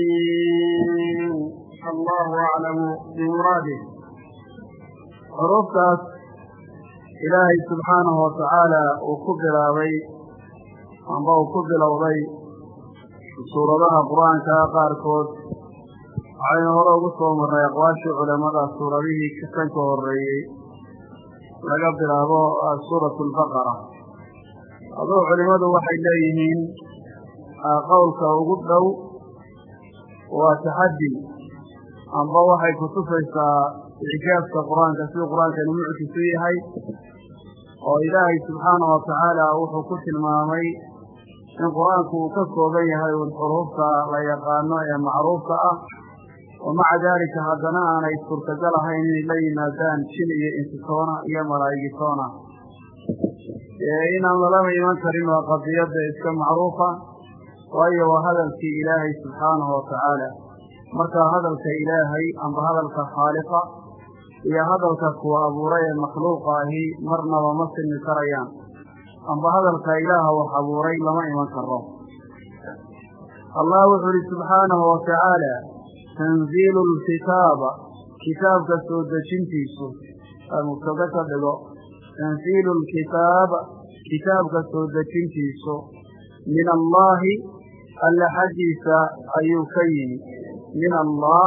xaamiin allahu aclamu bimuraadih xuruuftaas ilaahay subxaanahu watacaala uu ku bilaabay amba uu ku bilowday suuradaha qur'aanka qaarkood waxaynu hore ugu soo marnay aqwaashii culamada suuradihii kan ka horeeyey laga bilaabo suuratu albaqara aduu culimadu waxay leeyihiin qowlka ugu dhow waa taxaddi. Amba waxay kutusaysaa icjaabka qur'aanka siduu qur'aankani mucjisu yahay oo ilaahay subxaanahu watacaala wuxuu ku tilmaamay in qur'aanku uu ka kooban yahay un xuruufta la yaqaano ee macruufka ah. Wa maca daalika haddana aanay suurtagal ahayn inay la yimaadaan jin iyo insitoona iyo malaa'igitoona inaan lalama iman karin waa qadiyadda iska macruufa waayo waa hadalkii ilaahay subxaanahu watacaala markaa hadalka ilaahay amba hadalka khaaliqa iyo hadalka kuwa abuuray ee makhluuqa ahi marnaba ma silmi karayaan. Amba hadalka ilaaha wax abuuray lama iman karo allah wuxuu uhi subxaanahu watacaala tanziilu lkitaaba kitaabka soo dejintiisu mubtada ka dhigo tanziilu lkitaaba kitaabka soo dejintiisu min allahi alla xaggiisa ayuu ka yimi. Min allah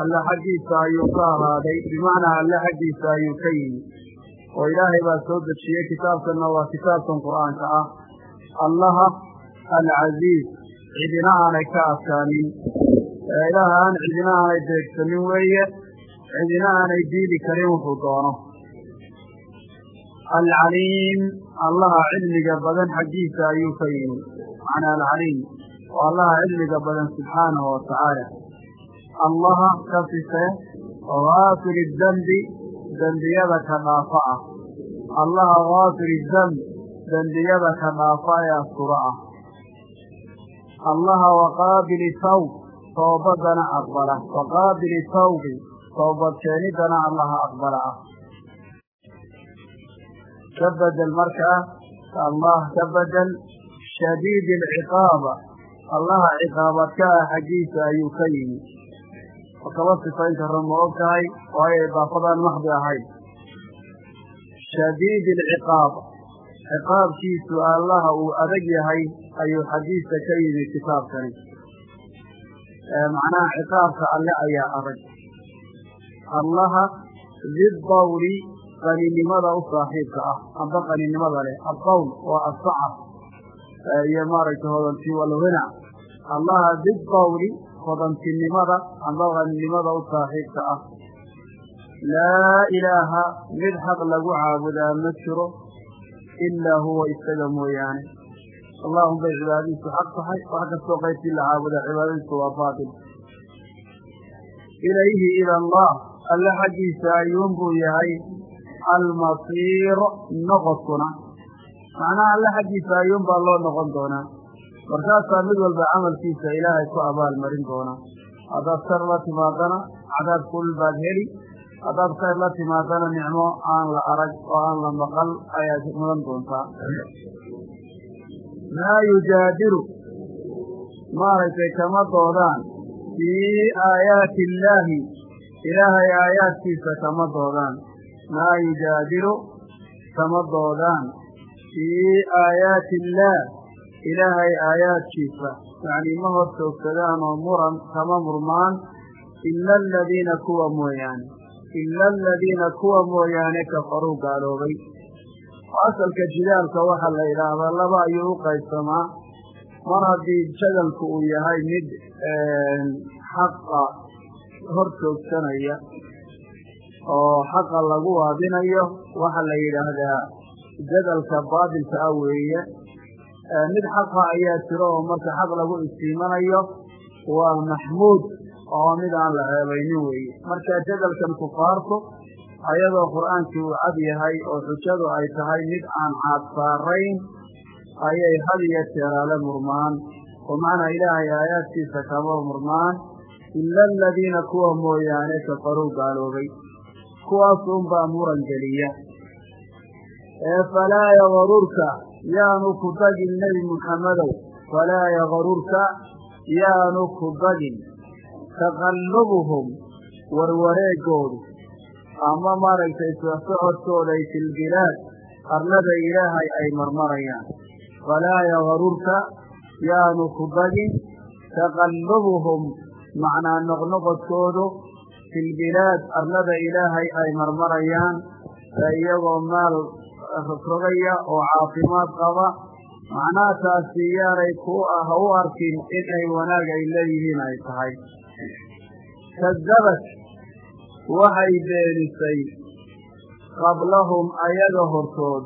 alla xaggiisa ayuu ka ahaaday bimacnaa alla xaggiisa ayuu ka yimi. Oo ilaahay baa soo dejiyey kitaabkanna waa kitaabkan qur'aanka ah. Allaha alcasiiz cidina aanay ka adkaanin. Ilaaha aan cidina aanay deegsanin weeye cidina aanay diidi karin wuxuu doono. Alcaliim allaha cilmiga badan xaggiisa ayuu ka yimi. Macnaa alcaliim oo allaha cilmiga badan subxaanahu watacaala allaha ka sise gaafir dembi dembiyada ka dhaafa ah. Allaha gaafir demb dembiyada ka dhaafa ee astura ah. Allaha waqaabili tawb toobadana aqbala. Waqaabili tawbi toobad keenidana allaha aqbala ah. Ka bedel markaa allah ka bedel shadiid alciqaaba allaha ciqaabadka ah xaggiisa ayuu ka yimi. Oo kaba sifayn karo ma og tahay waayo idaafadaan maxdi ahayn. Shadiid alciqaab. Ciqaabkiisu allaha uu adag yahay ayuu xaggiisa ka yimi kitaabkani. Macnaha ciqaabka alle ayaa adag. Allaha didawli qaninimada u saaxiibka ah amba qaninimada leh. Addawl waa asacab iyo maaragtay hodantii walghina allaha didawli hodantinimada amba qaninimada u saaxiibka ah. Laa ilaaha mid xaq lagu caabudaa ma jiro ilaa huwa isaga mooyaane. Allahum bay cibaadadiisu xaq tahay wax kastoo qaybkii la caabudaa cibaadadiisu waa baatil. Ilayhi ila allah alle xaggiisa ayuunbuu yahay almasiir noqodkuna macnaha alle xaggiisa ayuunbaa loo noqon doonaa. Markaasaa mid walba camalkiisa ilaahay ku abaal marin doonaa. Haddaad shar la timaadana cadaab kulul baad heli. Haddaad khayr la timaadana nicmo aan la arag oo aan la maqal ayaad mudan doontaa. Maa yujaadilu maaragtay kama doodaan. Fii aayaati illaahi ilaahay aayaadkiisa kama doodaan. Maa yujaadilu kama doodaan fii aayaati illaah ilaahay aayaadkiisa yacnii ma hor joogsadaan oo muran kama murmaan ila aladiina kuwa mooyaane ila aladiina kuwa mooyaane kafaruu gaaloobay asalka jidaalka waxaa la yidhaahdaa laba ayuu u qaybsamaa mar haddii jadalku uu yahay mid xaqa hor joogsanaya oo xaqa lagu waadinayo waxaa la yidhaahdaa jadalka baatilka ah weeye. Mid xaqa ayaa jiro oo marka xaq lagu istiimanayo waa maxmuud oo mid aan la ceebaynin weeye. Marka jadalkan kufaartu ayadoo qur'aankii uu cad yahay oo xujadu ay tahay mid aan caad saarayn ayay had iyo jeeraale murmaan. Oo macnaa ilaahay aayaadkiisa kama murmaan ila aladiina kuwa mooyaane kafaruu gaaloobay. Kuwaas unbaa muran geliya ee falaa yagarurka yaanu ku tagin nebi muxammedow. Falaa yagarurka yaanu ku bagin taqallubuhum warwareegoodu. Ama maaragtay socodkooda filbilaad arlada ilaahay ay marmarayaan. Falaa yagarurka yaanu ku bagin taqallubuhum macnaa noqnoqodkoodu filbilaad arlada ilaahay ay marmarayaan. Iyagoo maal rogrogaya oo caafimaad qaba. Macnaha taasi yaanay ku ha u arkin inay wanaag ay leeyihiin ay tahay. Kadabad waxay beenisay qablahum ayaga hortood.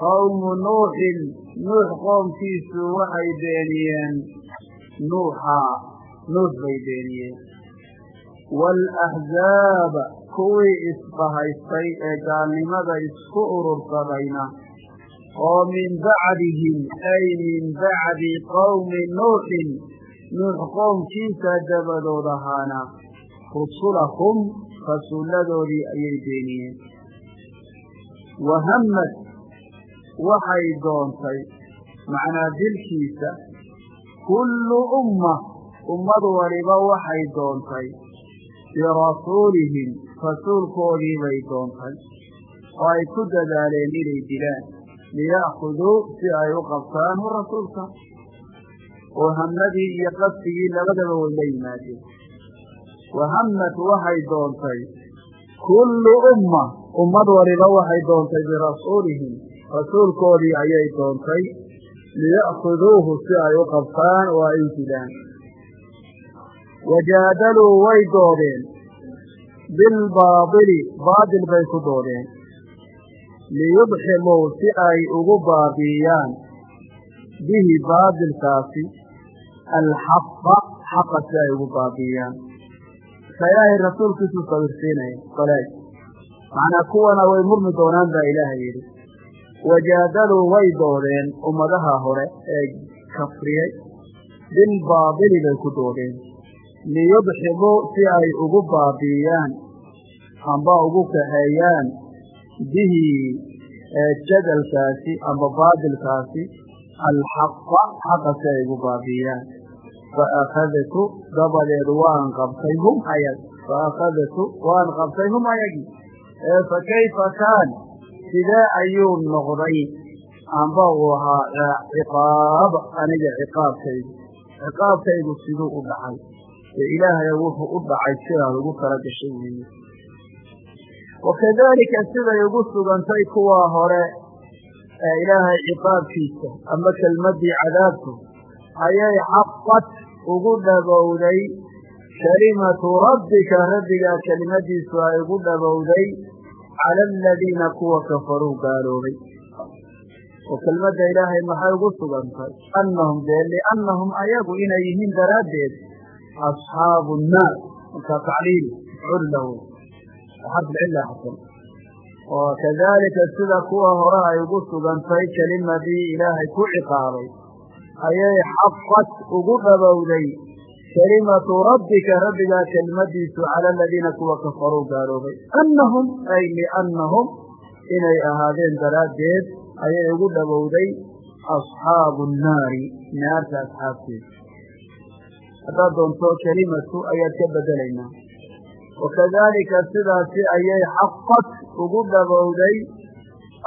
Qowmu nuuxin nuux qoomkiisu waxay beeniyeen nuuxa. Nuux bay beeniyeen. Waalaxzaaba kuwii isbahaystay ee gaalnimada isku urursadayna oo min bacdihim ay min bacdi qowmi nuuxin nuux qoomkiisa dabadood ahaana rusulahum rasuulladoodii ayay beeniyeen. Wahammad waxay doontay macnaa dilkiisa kullu umma ummad waliba waxay doontay birasuulihim rasuulkoodii bay doontay oo ay ku dadaaleen inay dilaan. Liya'khuduu si ay u qabtaan rasuulka oo hammadii iyo qasdigii labadaba way la yimaadeen. Wahammad waxay doontay kullu umma ummad waliba waxay doontay birasuulihim. Rasuulkoodii ayay doontay liya'khuduuhu si ay u qabtaan oo ay u dilaan. Wajaadaluu way doodeen bilbaadili baadil bay ku doodeen. liyudximuu si ay ugu baabi'iyaan bihi baadilkaasi alxaqa xaqa si ay ugu baabi'iyaan ka ilaahay rasuulkiisuu sawirsiinaya qolaag macnaa kuwana way murmi doonaan baa ilaahay yidhi wajaadaluu way doodeen ummadaha hore ee kafriyey bilbaadili bay ku doodeen liyudximuu si ay ugu baabi'iyaan amba ugu kaxeeyaan bihi jadalkaasi amba baadilkaasi alxaqa xaqa si ay ugu baabi'iyaan faakhadtu dabadeed waan qabtay hum ayag. Faakhadtu waan qabtay hum ayagii fa kayfa kaan? Sidee ayuu noqday? Amba uu ahaa ciqaab aniga ciqaabkaygu. Ciqaabkaygu siduu u dhacay ee ilaahay wuxuu u dhacay sidaad ugu tala gashay weeye wakadaalika siday ugu sugantay kuwa hore ee ilaahay ciqaabkiisa ama kelmaddii cadaabku ayay xaqad ugu dhabowday kalimatu rabbika rabbigaa kelimadiisu ay ugu dhabowday cala aladiina kuwa kafaruu gaaloobay. Oo kelmadda ilaahay maxay ugu sugantay? Annahum dee liannahum ayagu inay yihiin daraaddeed asxaabu nnaar markaa tacliil mafcuul lahu xarf cila xasan oo kadaalika sida kuwa hore ay ugu sugantay kelimadii ilaahay ku ciqaabay ayay xaqad ugu dhabowday kelimatu rabbika rabbigaa kelimadiisu cala aladiina kuwa kafaruu gaaloobay annahum ay liannahum inay ahaadeen daraaddeed ayay ugu dhabowday asxaabu nnaari naarta asxaabteeda haddaad doonto kelimatu ayaad ka bedelaynaa. Wakadaalika sidaasi ayay xaqad ugu dhabowday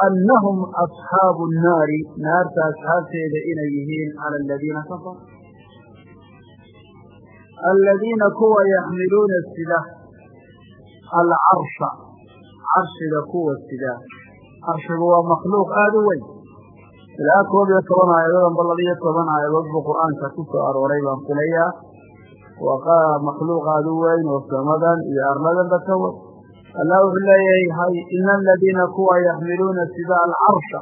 annahum asxaabu nnaari naarta asxaabteeda inay yihiin cala aladiina kafaruu. Aladiina kuwa yaxmiluuna sida alcarsha carshiga kuwa sida. Carshigu waa makhluuq aada u weyn. Ilaa koob iyo toban aayadood amba labiyo toban aayadood buu qur'aanka ku soo arooray baan filayaa waa makhluuq aada u weyn oo samadan iyo arladanba ka weyn allah wuxuu leeyahay ina aladiina kuwa yaxmiluuna sida alcarsha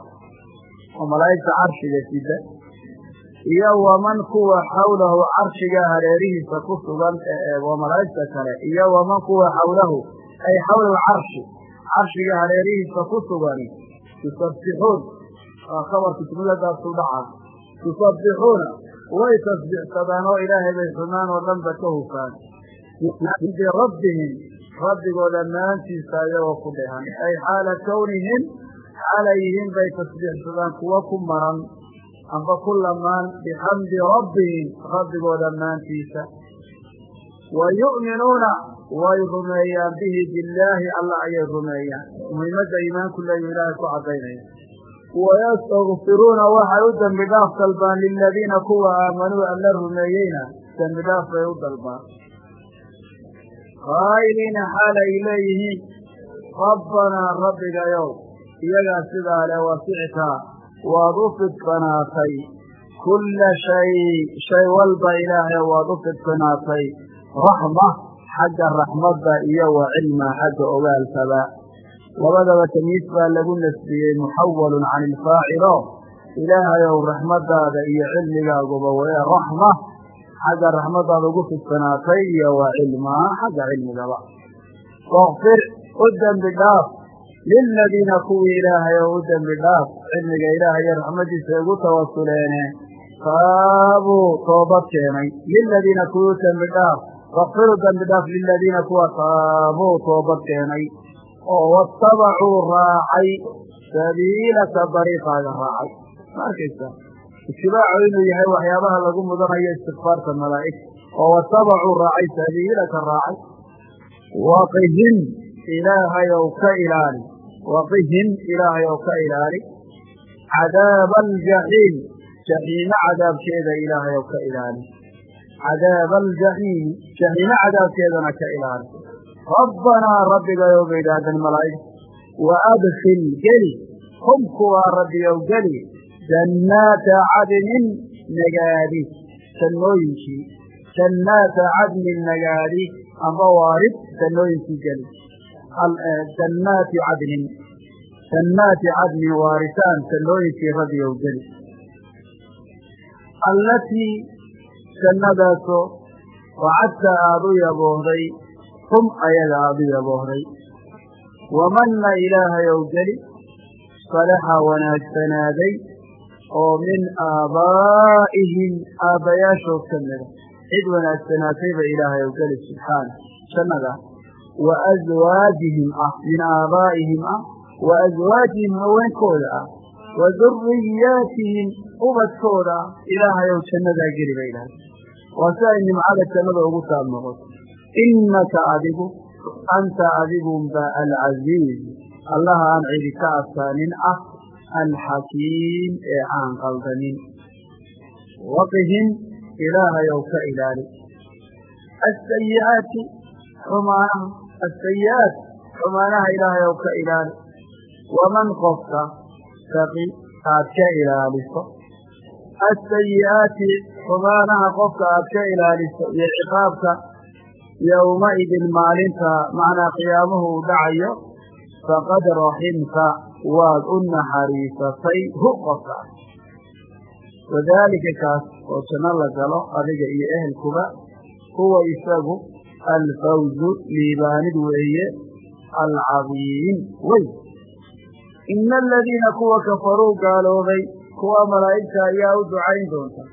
oo malaa'igta carshiga sida. Iyo waman kuwa xawlahu carshiga hareerihiisa ku sugan waa malaa'igta kale. Iyo waman kuwa xawlahu ay xawla alcarshi carshiga hareerihiisa ku sugani way tasbiixsadaan oo ilaahay bay xumaan oo dhanba ka hufaan. Birabbihim rabbigooda maantiisa ayagoo ku dhehan. Ay xaala kownihim xaalay yihiin bay tasbiixsadaan kuwa ku maran. Amba ku lamaan bixamdi rabbihim rabbigoo dhammaantiisa wa yu'minuuna way rumeeyaan bihi billaahi allah ayay rumeeyaan. Muhiimadda iimaanku leeyu ilaahay ku caddaynaya wayastakfiruuna waxay u dembi dhaaf dalbaan liladiina kuwa aamanuu alla rumeeyeyna dembi dhaaf bay u dalbaan qaa'iliina xaal ay leeyihiin rabbanaa rabbigayow iyagaa sidaa le wasicta waad u fidfanaatay kulla shay shay walba ilaahay waad u fidfanaatay raxma xagga raxmadda iyo wa cilma xagga ogaalkaba labadaba tamiis baa lagu nasbiyey muxawalun can ilfaacilo ilaahayow raxmaddaada iyo cilmigaaguba wee raxma. Xagga raxmaddaada ugu fidfanaatay iyo wa cilmaa xagga cilmigaba. Wakfir u dembi dhaaf. Liladiina kuwii ilaahay oo u dembi dhaaf. Cilmiga ilaahay iyo raxmaddiisa ugu tawasuleene taabuu toobad keenay. Liladiina kuwii u dembi dhaaf. Liladiina kuwa taabuu toobad keenay oo watabacuu raacay sabiilaka dariiqaaga raacay ma arkaysa itibaacu inuu yahay waxyaabaha lagu mudanayo istikfaarta malaa'igta oo watabacuu raacay sabiilaka raacay waqihim ilaahay ka ilaali waqihim ilaahay ka ilaali cadaaba aljaxiim jaxiime cadaabkeeda ilaahay ka ilaali cadaaba aljaxiimi jaxiime cadaabkeedana ka ilaali rabbanaa rabbigayow bay idhaahdeen malaa'igta wa adkil geli hum kuwaa rabbiyow geli jannaata cadnin nagaadi jannooyinkii jannaata cadnin nagaadi amba waarid jannooyinkii geli jannaati cadnin jannaati cadnin waaritaan jannooyinkii rabbiyow geli allatii jannadaasoo wacadta aada u yaboohday hum ayaga aada u yaboohday wamanna ilaahayow geli salaxa wanaagsanaaday oo min aabaa'ihim aabbayaashood ka mida. Cid wanaagsanaatayba ilaahayow geli subxaana. Jannada wa aswaajihim ah min aabaa'ihim ah wa aswaajihim haweenkooda ah wa duriyaatihim ubadkooda ah. Ilaahayow jannadaa geli ba idhaahda waa si ay nimcada jannada ugu taab noqoto innaka adigu anta adigunba alcaziiz allaha aan cidi ka adkaanin ah alxakiim ee aan qaldanin. Waqihim ilaahayow ka ilaali. Asayi'aati xumaanaha. Asayi'aat xumaanaha ilaahayow ka ilaali. Waman qofka taqi aad ka ilaaliso. Asayi'aati xumaanaha qofka aad ka ilaaliso iyo yowmaidin maalinta macnaa qiyaamuhu uu dhacayo faqad raximta waad u naxariisatay hu qofkaas wadaalika kaas oo janno la galo adiga iyo ehelkuba huwa isagu alfawzu liibaanid weeye alcadiim wey ina aladiina kuwa kafaruu gaaloobay kuwa malaa'igta ayaa u ducayn doonta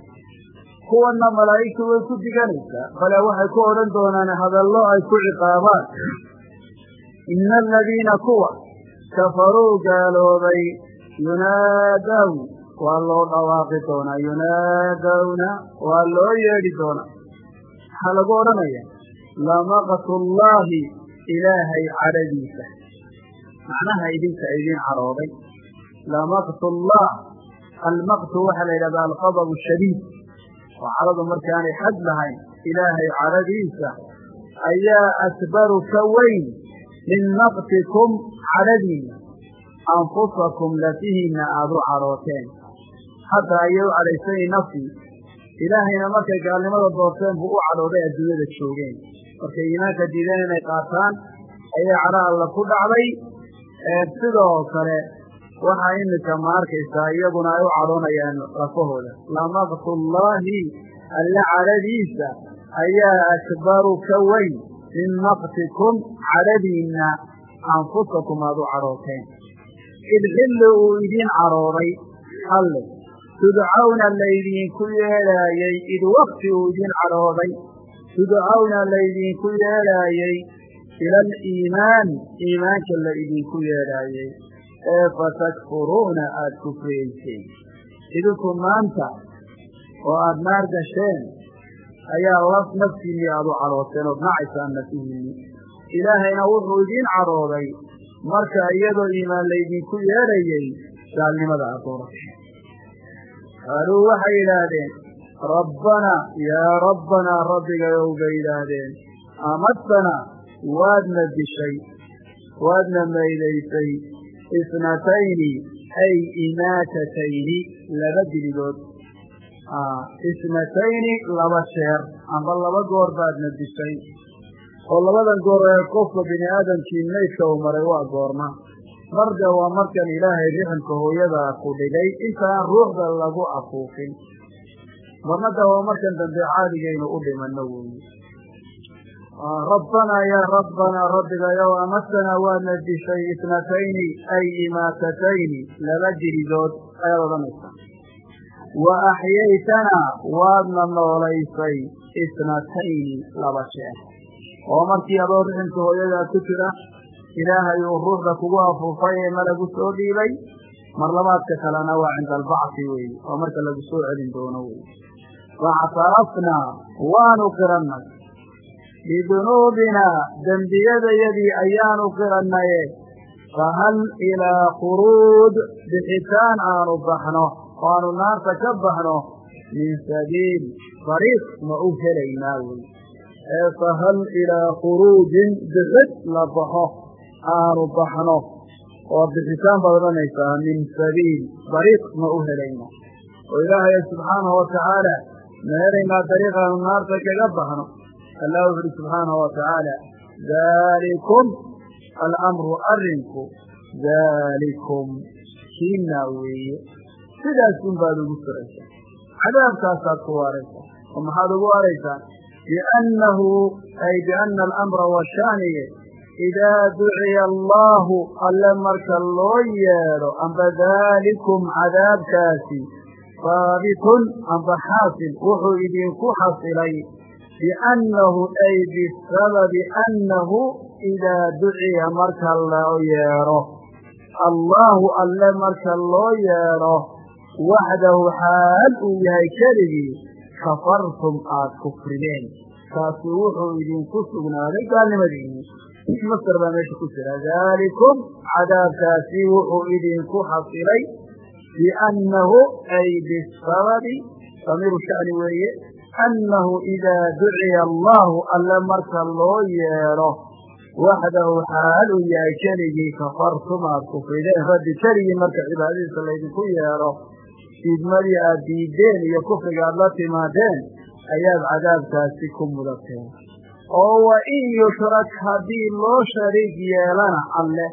kuwana malaa'igtu way ku diganaysaa. Bale waxay ku odhan doonaan hadallo ay ku ciqaabaan. Ina aladiina kuwa kafaruu gaaloobay yunaadaw waa loo dhawaaqi doonaa. Yunaadawna waa loo yeedhi doonaa. Maxaa lagu odhanaya lamaqtullaahi ilaahay cadhadiisa. Macnaha idinka idin cadhooday lamaqtullah almaqtu waxaa la yidhahdaa alqadab shadiid oo cadhadu markaanay xad lahayn ilaahay cadhadiisa ayaa akbaru ka weyn min maqtikum cadhadiina anfusakum lafihiinna aada u cadhooteen hadda ayay u cadhaysany nafsii ilaahayna markay gaalnimada doorteen buu u cadhooday adduunyada joogeen markay iimaanka diideen inay qaataan ayay cadho alla ku dhacday sidoo kale waxaa iminka ma arkaysaa iyaguna ay u cadhoonayaan lafahooda lamaqtullaahi alle cadhadiisa ayaa akbaru ka weyn. Min maqtikum cadhadiinna anfusakum aada u cadhooteen. Id xilli uu idiin cadhooday alle tudcawna laydinku yeedhaayey id wakti uu idiin cadhooday tudcawna laydinku yeedhaayey ila aliimaan iimaanka la idinku yeedhaayey ee fatakfuruuna aada kufriyeyseen idinku maanta oo aada naar gasheen ayaa laf naftiinii aada u cadhooteen ood nacaysaan nafihiinni ilaahayna wuxuu idiin cadhooday marka iyadoo iimaan laydinku yeedhayay gaalnimada aad doorateen qaaluu waxay yidhaahdeen rabbanaa yaa rabbanaa rabbigayow bay yidhaahdeen amadtana waadna dishay waadna maydaysay isnatayni ay imaatatayni laba dilidood isnatayni laba jeer amba laba goor baadna dishay oo labadan goor ee qofka bini aadamkii maydka uu maray waa goorma. Marda waa markan ilaahay riximka hooyada ku dhigay intaan ruuxda lagu afuufin. Marnada waa markan dambe caadigaynu u dhimanno weeye rabbanaa yaa rabbanaa rabbigayow amatanaa waadna dishay isnatayni ay imaatatayni laba dilidood ayaad odhanaysaa wa axyaytanaa waadna noolaysay isnatayni laba jeer oo markii adoo riximka hooyadaa ku jira ilaahay uu ruuxda kugu afuufay ee malagu soo dhiibay mar labaadka kalena waa cinda albacsi weeye oo marka lagu soo celin doono weye factarafnaa waanu qirannay bidunuubinaa dembiyadayadii ayaanu qirannaye fahal ilaa khuruuj bixitaan aanu baxno oo aanu naarta ka baxno min sabiil dariiq ma u helaynaa wey ee fahal ilaa khuruujin bixid la baxo aanu baxno oo bixitaan baad odhanaysaa min sabiil dariiq ma u helayna oo ilaahay subxaanahu watacaala ma helaynaa dariiq aanu naarta kaga baxno allah wuxu uhi subxaanahu watacaala daalikum alamru arrinku daalikum kiinaa weeye sidaasun baad ugu suraysaa cadaabkaasaad ku waaraysaa oo maxaad ugu waaraysaa biannahu ay biana alamra washaaniye idaa duciya allaahu alle marka loo yeedho amba daalikum cadaabkaasi saabitun amba xaasil wuxuu idinku xasilay biannahu ay bisababi annahu idaa duciya marka loo yeedho allaahu alle marka loo yeedho waxdahu xaal uu yahay keligii kafartum aada kufrideen kaasi wuxuu idinku sugnaaday gaalnimadiini masar baa meesha ku jira daalikum cadaabkaasi wuxuu idinku xasilay biannahu ay bisababi damiiru shani weeye annahu idaa duciya allahu alle marka loo yeedho waxdahu xaal uu yahay keligii kafartum aada kufrideen rabbi keligii marka cibaadadiisa laydinku yeedho diidmadii aad diideen iyo kufriga aad la timaadeen ayaad cadaabkaasi ku mudateen oo wa in yushrak haddii loo shariik yeelana alle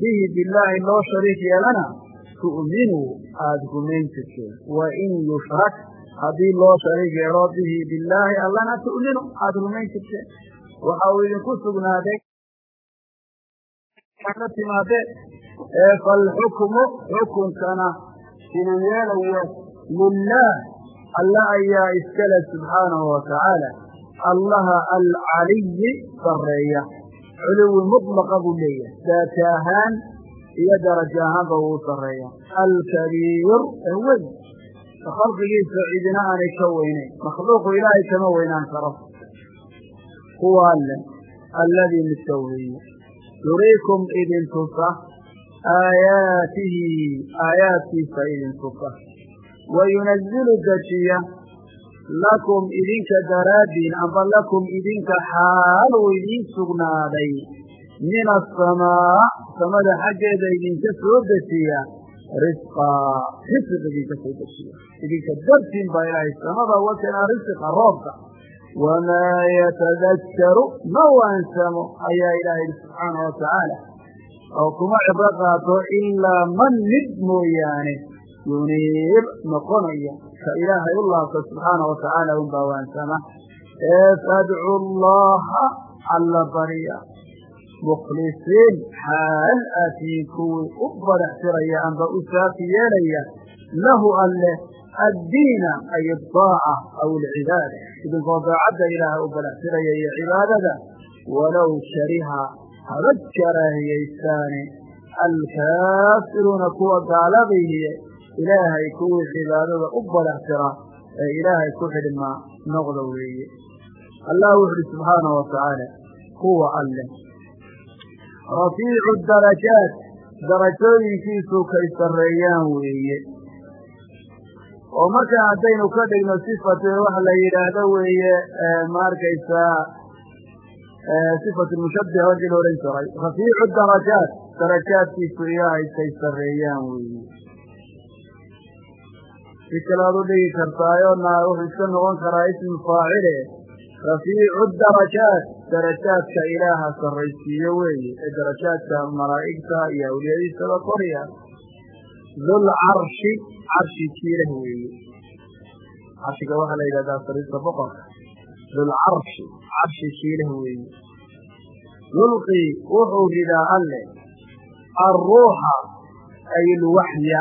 bihi billaahi loo shariik yeelana tu'minuu aada rumayn jirteen wa in yushrak haddii loo shariik yeelo bihi billaahi allana tu'minu aada rumayn jirteen waxa uu idinku sugnaaday. La timaadeen ee falxukmu xukunkana siduu yeelayo lilaah alla ayaa iskale subxaanahu watacaala allaha alcaliyi sarreeya. Culuwi mutlaqa buu leeyahay. Daata ahaan iyo darajo ahaanba wuu sarreeya. Alkabiir weyn khalqigiisa cidina aanay ka weynayn. Makhluuqu ilaahay kama weynaan karo. Huwa alle alladii midka weeye yuriikum idin tusa aayaatihi aayaadkiisa idin tusa wa yunazilu dejiya lakum idinka daraaddiin amba lakum idinka xaal uu idiin sugnaaday. Min asamaa samada xaggeeda idinka soo dejiya risqaa risiq idinka soo dejiya idinka dartiin baa ilaahay samada wakena risiqa roobka. Wamaa yatadakkaru ma waansamo ayaa ilaha yidhi subxaana wa tacaala oo kuma cibro qaato ilaa man mid mooyaane. Yuniib noqonaya. Ka ilaahay u laabta subxaana wa tacaala unbaa waansama ee fadcu llaha alla barya mukhlisiin xaal aatiin kuwii u badaxtiraya amba u saafi yeelaya lahu alle addiina ay adaaca aw alcibaada. Idinkoo daacadda ilaahay u badaxtiraya iyo cibaadada walow shariha haba karaahiyaystaane alkaafiruuna kuwa gaaladiihi ilaahay kuwii cibaadada u badaxtira ee ilaahay ku xidhma noqda weeye. Allah wuxu uhi subxaanahu watacaala kuwa alleh rafiicu darajaat darajooyinkiisu kay sarreeyaan weeye oo markaa haddaynu ka dhigno sifate waxa la yidhaahdo weeye ma arkaysaa wagii la odhan jiray rafiicu darajaat darajaadkiisu ilaahay kay sarreeyaan weeye si kale aad u dhigi kartaayo naa wuxuu iska noqon karaa ismu faacile rafiicu darajaat darajaadka ilaaha sarraysiiyo weeye ee darajaadka malaa'igta iyo awliyadiisaba korya dul carshi carshi jiilah weeye carshiga waxaa la yidhahdaa sariirta boqorka. Dul carshi jiilah weeye yulqi wuxuu ridaa alle. Alruuxa ay ilwaxya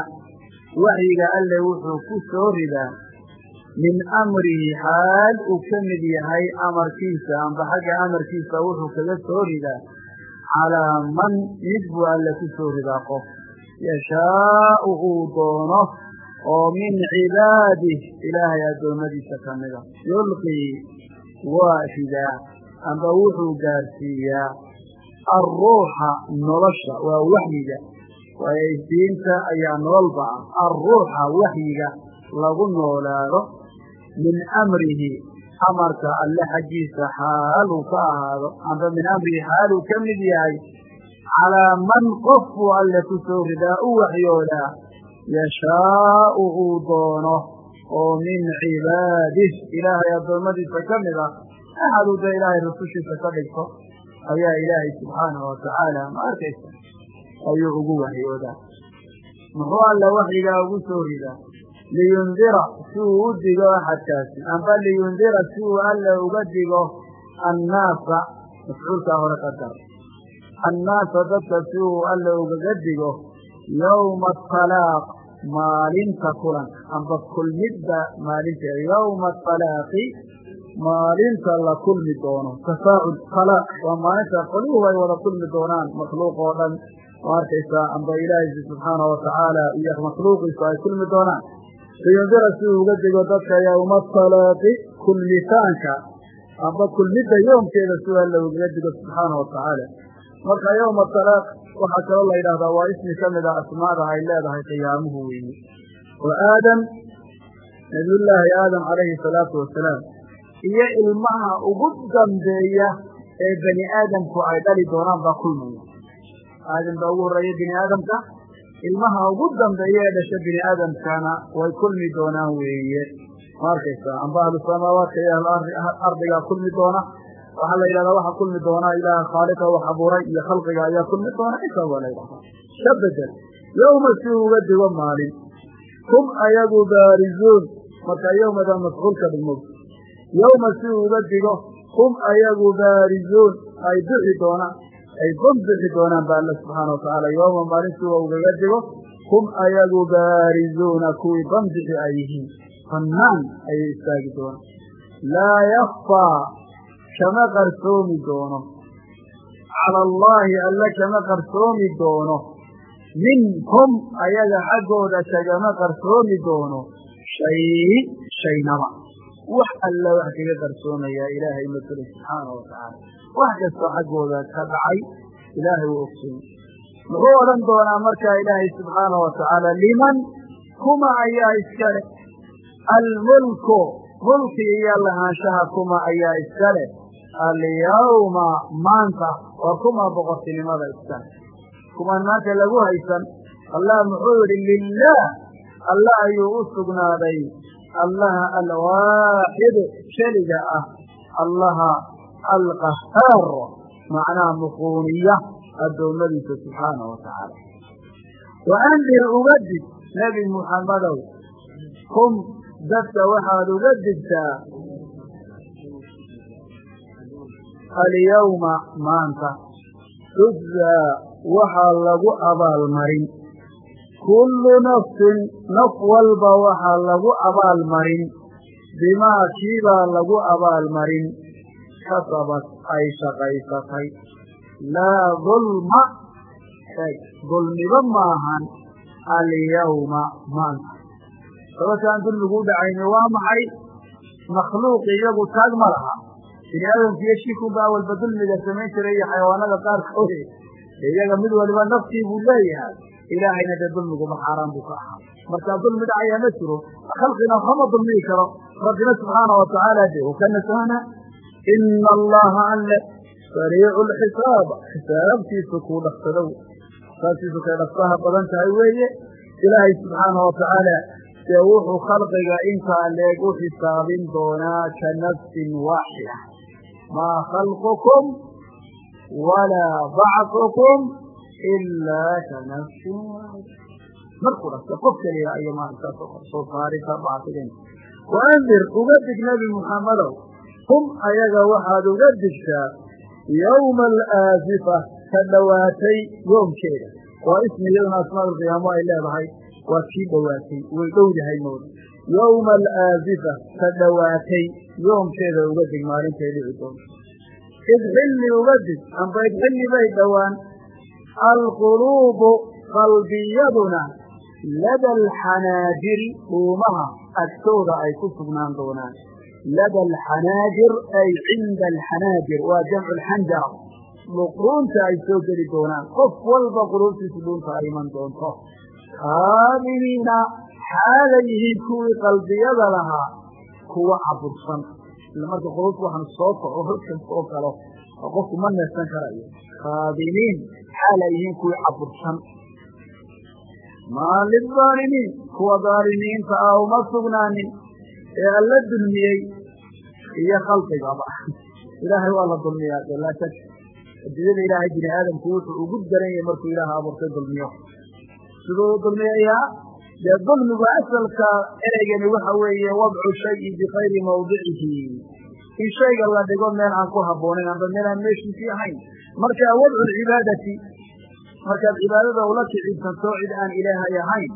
waxyiga alle wuxuu ku soo ridaa min amrihi xaal uu ka mid yahay amarkiisa amba xagga amarkiisa wuxuu kaga soo ridaa calaa man mid buu alle ku soo ridaa qof. Yashaau uu doono oo min cibaadih ilaahay addoommadiisa ka mida yulqii waa ridaa amba wuxuu gaarsiiyaa alruuxa nolosha waa waxyiga. Waayo diinta ayaa nololba ah. Alruuxa waxyiga lagu noolaado min amrihi amarka alle xaggiisa xaaluu ka ahaado amba min amrihi xaaluu ka mid yahay calaa man qof buu alle ku soo ridaa u waxyoodaa yashaau uu doono oo min cibaadih ilaahay addoommadiisa ka mid ah axaduu dee ilaahay rusushiisa ka dhigto ayaa ilaahay subxaanahu watacaala ma arkaysa ayuu ugu waxyoodaa. Muxuu alle waxyigaa ugu soo ridaa liyundira si uu u digo axadkaasi amba liyundira si uu alle uga digo annaasa mafcuulkaa hore qadar annaasa dadka si uu alle ugaga digo yowma atalaaq maalinta kulanka amba kulmidda maalinteeda yowma atalaaqi maalinta la kulmi doono. Tafaacul talaaq waa maalinta qoluhu ay wada kulmi doonaan makhluuq oo dhan. Oo arkaysaa amba ilaahiisi subxaanahu watacaala iyo makhluuqiisu ay kulmi doonaan liyundira si uu uga digo dadka yowma atalaaqi kulmitaanka amba kulmidda yoomkeeda si alla ugaga digo subxaanahu watacaala marka yowma talaaq waxaa kaloo la yidhahdaa waa ismi ka mid a asmaada ay leedahay qiyaamuhu weeye oo aadam nabiyullaahi aadam calayhi salaatu wasalaam iyo ilmaha ugu dambeeya ee bani aadamku ay dhali doonaan baa kulmaya. Aadam baa ugu horreeya bini aadamka ilmaha ugu dambeeya ee dhasha bini aadamkana way kulmi doonaan weeye. Ma arkaysaa? Amba ahlu samaawaadka iyo ahlu ardigaa kulmi doona. Waxaa la yidhahdaa waxa kulmi doona ilaaha khaaliqa wax abuuray iyo khalqiga ayaa kulmi doona. Intaa waa la yidhahdaa. Ka yowma si uga digo maalin hum ayagu baarizuun. Marka yowmada mafcuulka dhigmo yowma si uga digo hum ayagu baarizuun ay bixi doonaan ay ban bixi doonaan ba alla subxaana watacaala yowma maalin si uu ugaga digo hum ayagu baarizuuna kuwii ban bixi ay yihiin. Fannaan ayay istaagi doonaan. Laa yakfaa kama qarsoomi doono. Cala allaahi alle kama qarsoomi doono. Minhum ayaga xaggooda kagama qarsoomi doono. Shay shaynaba. Wax alla wax kaga qarsoomayaa ilaahay matelo subxaana wa tacaala wax kastoo xaggooda ka dhacay ilaahay uu ogsoon. Muxuu odhan doonaa markaa ilaahay subxaana wa tacaala liman kuma ayaa iska leh? Almulku mulki iyo lahaanshaha kuma ayaa iska leh? Alyawma maanta waa kuma boqortinimada iskale kumaan maanta lagu haysan allah muxuu yidhi lilah allah ayuu u sugnaaday. Allaha alwaaxidu keliga ah. Allaha alqahaar macnaha muquuniya addoommadiisa subxaana wa tacaala wa andir uga dig nebi muxammadow kum dadka waxaad uga digtaa alyawma maanta tujzaa waxaa lagu abaalmarin kullu nafsin naf walba waxaa lagu abaalmarin bimaa kiibaa lagu abaalmarin kasabad ay shaqaysatay laa dulma dulmiba maahan alyawma maanta sababtaan dulmigu u dhacayni waa maxay makhluuqi iyagu taag ma laha bini aadamkiiyo shikunba awalba dulmiga samayn jiray iyo xayawaanada qaarkood iyaga mid waliba naftii buu leeyahay ilaahayna dee dulmiguba xaaraan buu ka ahaa markaa dulmi dhacaya ma jiro khalqina kama dulmigi karo rabbina subxaana watacaala de u ka ina allaha alle sariicu lxisaab xisaabtiisu kuu dhaqsadow xisaabtiisu kay dhaqsaha badan tahay weeye ilaahay subxaana watacaala dee wuxuu khalqiga intaa leeg u xisaabin doonaa ka nafsin waaxida maa khalqukum walaa bacثukum ilaa ka nafsin waaxida markuu dhasta qof keliya iyo maalintaas soo saarisa bacsigen waandir uga dig nebi muxammadow hum ayaga waxaad uga digtaa yowma alaazifa ka dhowaatay yoomkeeda. Waa ismi iyaduna asmaauulqiyaamo ay leedahay. Waa kii dhowaatay way dhowdahay mooda yowma alaazifa ka dhowaatay yoomkeeda uga dig maalintay dhici doonto idxilli uga dig amba idxilli bay dhowaan alquluubu qalbiyaduna lada alxanaajiri dhuumaha agtooda ay ku sugnaan doonaan lada alxanaajir ay cinda alxanaajir waa jamcu alxanjara luqruunta ay soo geli doonaan qof walba quluubtiisu dhuunta ay iman doonto kaamiliina xaalay yihiin kuwii qalbiyada lahaa kuwa cabursan ila marka quluubta waxaan soo kaco horkan soo galo oo qofku ma neefsan karayo kaamiliin xaalay yihiin kuwii cabursan maa lilظaalimiin kuwa dhaalimiinta ah uma sugnaanin ee alla dulmiyey iyo khalqigaba ilaahay waa la dulmiyaa de laa shak. Ilaahay bini aadamku wuxuu ugu daran yahay markuu ilaah abuurtay dulmiyo. Siduu dulmiyayaa? Dee dulmigu asalka ereygani waxa weeye wadcu shayi bikayri mawdicihi in shayga la dhigo meel aan ku habboonayn amba meel aan meeshiisii ahayn. Marka wadcu lcibaadati markaad cibaadada ula kicisanto cid aan ilaahay ahayn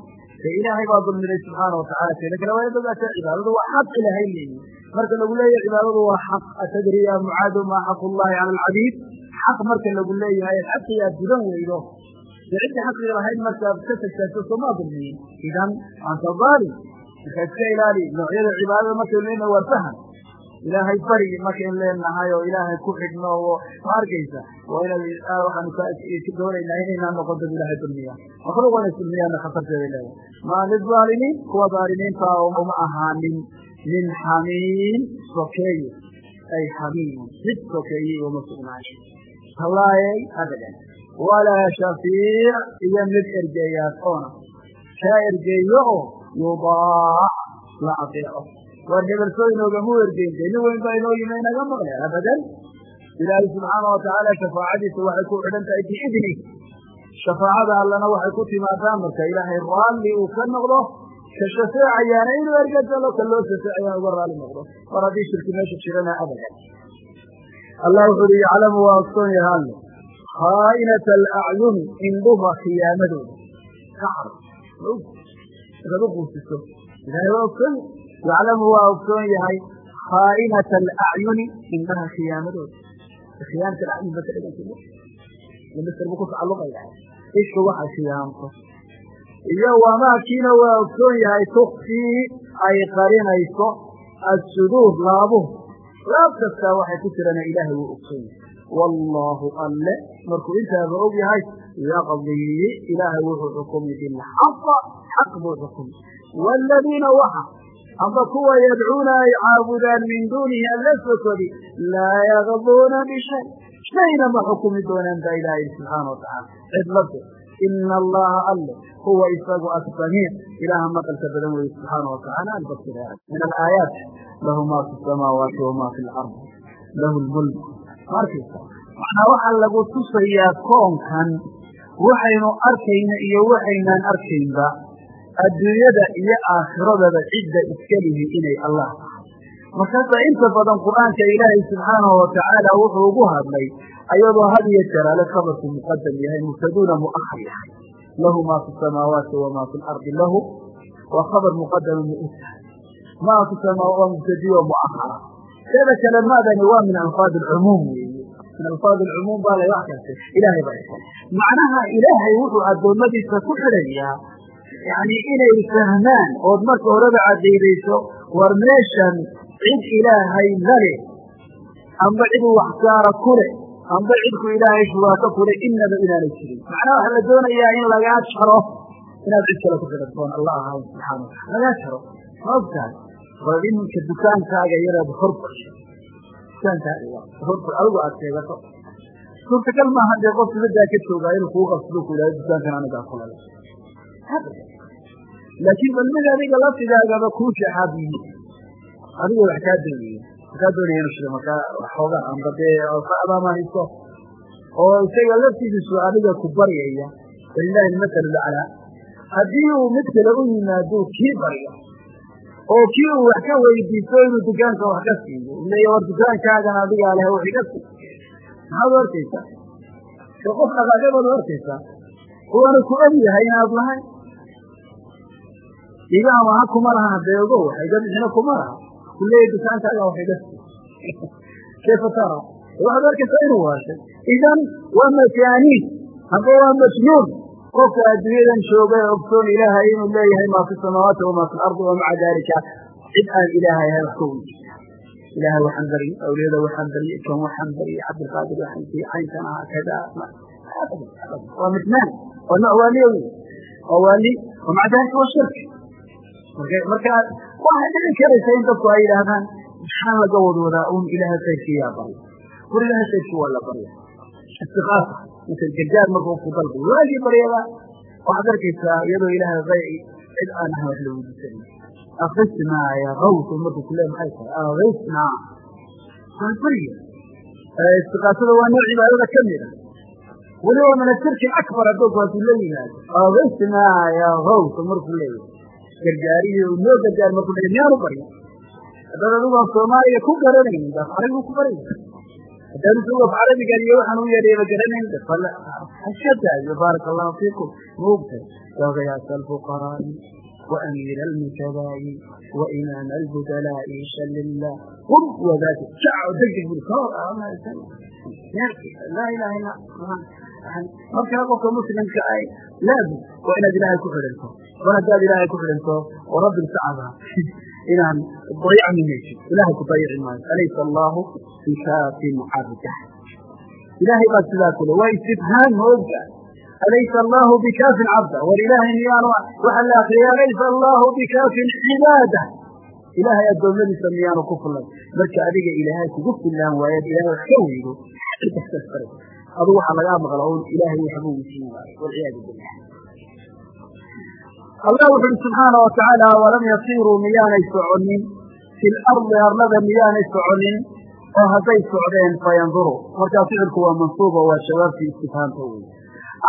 ilaahay baa dulmiday subxaana watacala teeda kale waa inadaata cibaadadu waa xaq ilaahay leeyi marka lagu leeyahay cibaadadu waa xaq. Atadri ya mucaadu maa xaqu llahi cala alcabiid xaq marka lagu leeyahay xaqii aad gudan weydo. Dee ciddii xaqiga lahayd markaad ka tagtaato somaa dulmiyin idan anta daalim marka iska ilaali. Noocyada cibaadada markaynu leenahay waa fahan ilaahay bari markayn leenahay oo ilaahay ku xidhno ma arkaysa? Waa inaad waxaanu ka doonaynaa inaynaan noqon dad dulmiya. Makhluuq inay dulmiyaana khatarteeday leedahay maa lilظaalimiin kuwa dhaalimiinta uma ahaanin. Min xamiim sokeeye ay xamiimun mid sokeeyey uma sugnaanin tallaayay abadan walaa shafiic iyo mid ergeeyaas oona. Kaa ergeeyo oo yudaac la adeeco war hebelsoo inoogamu ergeynta nin weyn baa inoo yimi inaga maqle abadan. Ilaahay subxaana watacaala shafaacadiisa waxay ku xidhan tahay biidni shafaacada allana waxay ku timaadaa marka ilaahay raalli uu ka noqdo ka shafeecayaana inuu ergedalo ka loo shafeecayana uga raalli noqdo. Mar haddii shirki meesha jirana abadan. Allah wuxu uhi yaclamu waa ogsoon khaa'inata alacyuni indhuha khiyaamadooda ka caro markaad uquusiso waa ogsoon yaclamu waa ogsoon yahay khaa'inata alacyuni indhaha khiyaamadooda khiyaanata acyun ba ka dheganta masr buu ku tacalluqaya ishu waxay khiyaamto iyo wamaakiina waa ogsoon yahay tukfii ay qarinayso assuduur laabuhu laab kastaa waxay ku jirana ilaahay wuu ogsoon yahay. Wallaahu alle markuu intaaba og yahay yaqdii ilaahay wuxuu xukumi bilxaqa xaq buu xukumi waaladiina waxa amba kuwa yadcuuna ay caabudaan min duunihi alla sokodi laa yaqduuna bishay shayna ma xukumi doonaan baa ilaahay subxaana watacaala cidlade ina allaha alle huwa isagu asamiic ilaaha maqalka badan weye subxaana watacaala albasir min alaayaat lahu ma fi samaawaati wama fi lardi lahu lmulk markaysa macnaa waxaa lagu tusayaa koonkan waxaynu arkayna iyo waxaynaan arkaynba adduunyada iyo aakhiradaba cidda iska lihi inay allah tahay. Markaasaa inta badan qur'aanka ilaahay subxaanahu watacaala wuxuu ugu hadlay ayadoo had iyo jeer ale khabarku muqadam yahay mubtaduuna mu'ahar yahay. Lahu maa fi samaawaati wamaa fi lardi lahu waa khabar muqadama mu'taha maa fi waa mubtadiyo mu'ahara teeda kale maadani waa min alfaad alcumuum weeye min alfaad alcumuum baa la wax karte ilaahay baa iska macnaha ilaahay wuxuu addoommadiisa ku xidhayaa yacni inay fahmaan ood marka horeba caddaydayso war meeshan cid ilaahay lale amba cid waxsaara ku leh amba cidku ilaahay shuraako ku leh inaba inaanay jirin. Macnaha waxaa la doonayaa in lagaa jaro inaad cid kale ku xidhantoon allah ahayn subxaana wataala lagaa jaro? Ma ogtahay bal iminka dukaankaaga yaraad horfasho dukaankaaga horfar adigu aad sheegato. Suurtagal maaha dee qof sibadaa ka joogaa inuu kuu qabsado ku yidhahdo dukaankan anigaa kulale laakiin balmid adiga laftigaagaba kuu shaxaab yihi adiga wax kaa doonaya kaa doonaya inu shida markaa xoogaa amba dee sacdaamaniso oo isaga laftiidiisu adiga ku baryaya walilahi almasalu laclaa haddii uu mid kale u yimaado kii baryo oo kii uu wax ka weydiisto inuu dukaanka wax ka siiyo leeya war dukaankaagan adigaa leh wax iga sii maxaad arkaysaa de qof dhaqaaqabaad u arkaysaa waana ku og yahay inaad lahayn iga amaha kuma laha hadee ogo wax iga bixina kuma laha ku leeya dukaankaaga wax iga sii kayfa tara? Waxaad arkaysaa inuu waashay. Idan waa majaaniin amba waa majnuun. Qofka adduunyadan jooga ee ogsoon ilaahay inuu leeyahay maa fi samaawaati wamaa fi lardi wa maca daalika cid aan ilaahay ahay wax ka weydiisa ilaahay waxaan barye awliyada waxaan barye kan waxaan barye cabdilqaadir waxaan siye caynkan aha kada waa mitnaan waa nooc waaliya wey waa waali wa maca daalika waa shirki marka waxay dhici karaysa in dadku ay yidhaahdaan maxaa laga wadwadaa un ilaaha sayrkiyaa barya war ilaha sayrkii waa la barya istiqaasa misal gargaar markuu ku dalbay waagii baryada waxaad arkaysaa iyadoo ilaahay qayci cid aan wax la weydiisan. Akisnaa ya kawsu markuu kule maxay tahay? Akisnaa waa barya istiqaasada waa nooc cibaadada ka mid a weliba min ashirki akbar addoonku hadduu la yimaado akisnaa ya kawsu markuu leeyahay gargaariyo noo gargaar markuu leeyahy miyaanu barya haddaad adigu af soomaaliya ku garanaynin af carabigu ku baraya haddaan isugu af carabigan iyo waxaan u yeedhayba garanayn hashadaayo baaraka allahu fiikum maogta wagayaasa alfuqaraa'i وأمير المتباعي وإمام البدلاء شلله قم وذاك شع دقق بالكور لا إله إلا markaa qofka muslimka ay laazim waa inaad ilaahay ku xidhanto mar haddaad ilaahay ku xidhanto oo rabbi sacada. Inaan dayacmi maysid ilahay ku dayici maayo. Alaysa allahu bikaafin cabdah ilaahay baa sidaa kule waa istifhaam mooga alaysa allahu bikaafin cabda. War ilaahay miyaanu waxaa la akriyay alaysa allahu bikaafin cibaada. Ilaahay addoommadiisa miyaanu ku fulan. Marka adiga ilaahay kugu filaan waayaad ilahay wax ka weydo. Adu waxaa lagaa maqla un ilaahay waxbuu wisiin waayo. Walciyaadu billah allah wuxu uhi subxaana watacaala walam yasiiruu miyaanay soconin? Fi lardi arlada miyaanay soconin? Oo hadday socdeen fayanduruu markaa ficilku waa mansuubo waa jawaabtii istifhaamka wey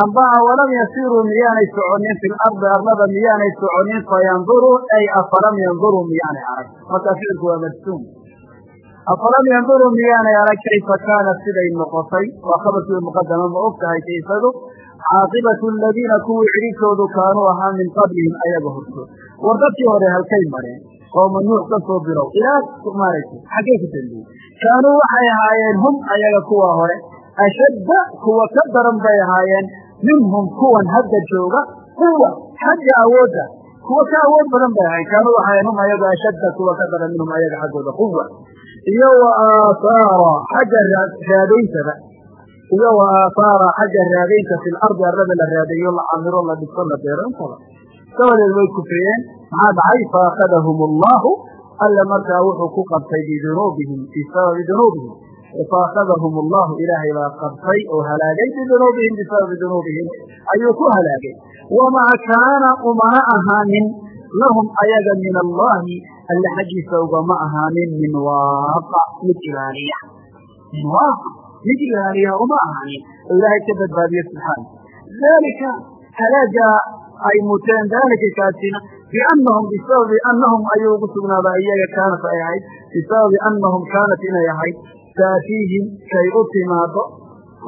amba walam yasiiruu miyaanay soconin? Fi lardi arlada miyaanay soconin? Fayanduruu ay afalam yanduruu miyaanay arag? Markaa ficilku waa marsuum afalam yanduruu miyaanay arag? Kayfa kaanat siday noqotay? Waa khabarkii muqadama ma og tahay kayfadu caaqibatu aladiina kuwii cidhibtoodu kaanuu ahaa min qablihim ayaga hortood war dadkii hore halkay mareen qooma nuux ka soo birow ilaa maaragtay xaggee ku dambeeyey kaanuu waxay ahaayeen hum ayaga kuwa hore ashadda kuwa ka daran bay ahaayeen minhum kuwan hadda jooga quwa xagga awoodda kuwa ka awood badan bay ahaayeen kaanuu waxaayeen hum ayaga ashadda kuwa ka daran minhum ayaga xaggooda quwa iyo wa aahaara xagga raadayntada iyo wa aahaara xagga raadaynta fi lardi arlada la raadayo la camiro la dhigto la beero intaba dabadeed way kufriyeen. Maxaa dhacay? Faakadahum allahu alla markaa wuxuu ku qabtay bidunuubihim bisababi dunuubihim. Faakadahum allahu ilaahay baa qabtay oo halaagay bidunuubihim bisababi dunuubihim. Ayuu ku halaagay. Wamaa kaana umana ahaanin lahum ayaga min allahi alle xaggiisa ugama ahaanin min waaqa mid ilaaliya. Min waaqa mid ilaaliya uma ahaanin oo ilaahay ka badbaadiye subxaana dalika halaaga ay muteen daalika kaasina biannahum bisababi annahum ayuu ugu sugnaadaa iyaga kaanat ay ahayd bisababi annahum kaanat inay ahayd taatiihim kay u timaado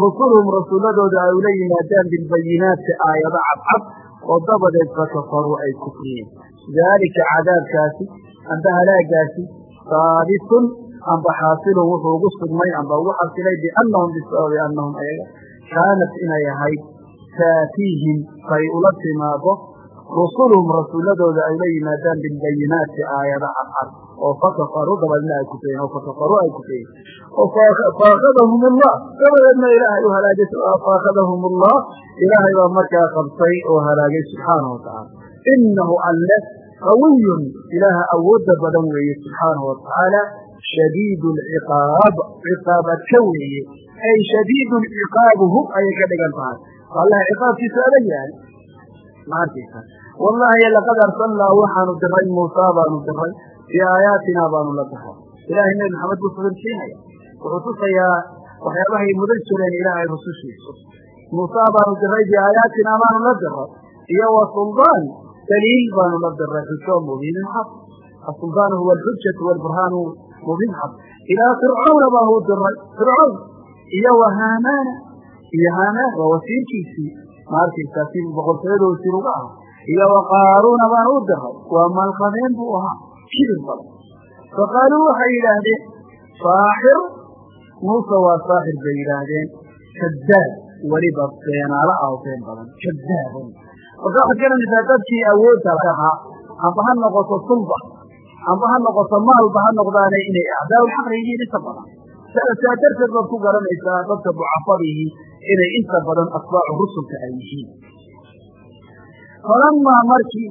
rusuluhum rasuuladooda ay ula yimaadaan bilbayinaati aayado cadcad oo dabadeed fakafaruu ay kufriyeen daalika cadaabkaasi amba halaagaasi saabitun amba xaasilun wuxuu ugu sugmay amba ugu xasilay biannahum bisababi annahum ayaga kaanat inay ahayd taatiihim kay ula timaado rusuluhum rasuuladooda ay la yimaadaan bilbayinaati aayada cadcad oo fakafaruu dabadeedna ay kufeeyeen oo fakafaruu ay kufeeyeen oo faakhadahum allah dabadeedna ilaahay u halaagay faakhadahum allah ilaahay baa markaa qabtay oo halaagay subxaanahu watacaala inahu alle qawiyun ilaaha awoodda badan weeye subxaanahu watacaala shadiidu lciqaab ciqaabadka weeye ay shadiidun ciqaabuhu ayay ka dhigan tahay allah ciqaabkiisu adag yahay ma arkaysa wallahi laqad arsalnaa waxaanu diray muusaa baanu diray fii aayaatinaa baanu la diray ilahay nebi maxamed buu fahamsiinaya wuxuu tusayaa waxyaabahay mudan jireen ilaahay rusushiisu muusaa baanu diray biaayaatinaa baanu la diray iyo wa suldaan daliil baanu la diray xujo mubiinin xaq asuldaanu huwa alxujatu walburhaanu mubiin xaq ilaa fircawna baanu u diray. Fircawn iyo wa haamaana. Iyo haamaan waa wasiirkiisii. Ma arkaysaa si uga ah. Iyo wa qaaruuna baan u diray. Waa maalqabeen buu ahaa. Kibir badan. Faqaaluu waxay yidhaahdeen saaxir. Muuse waa saaxir bay yidhaahdeen. Kadaab weliba beenaalo ah oo been badan. Kadaabun marka waxaad garanaysaa dadkii awoodda lahaa amba ha noqoto sulba amba ha noqoto maalba ha noqdaane inay acdaa'ulxaq yihiin inta badan. Saa darteed baad ku garanaysaa dadka ducafadihii inay inta badan atbaacu rusulka ay yihiin. Falamaa markii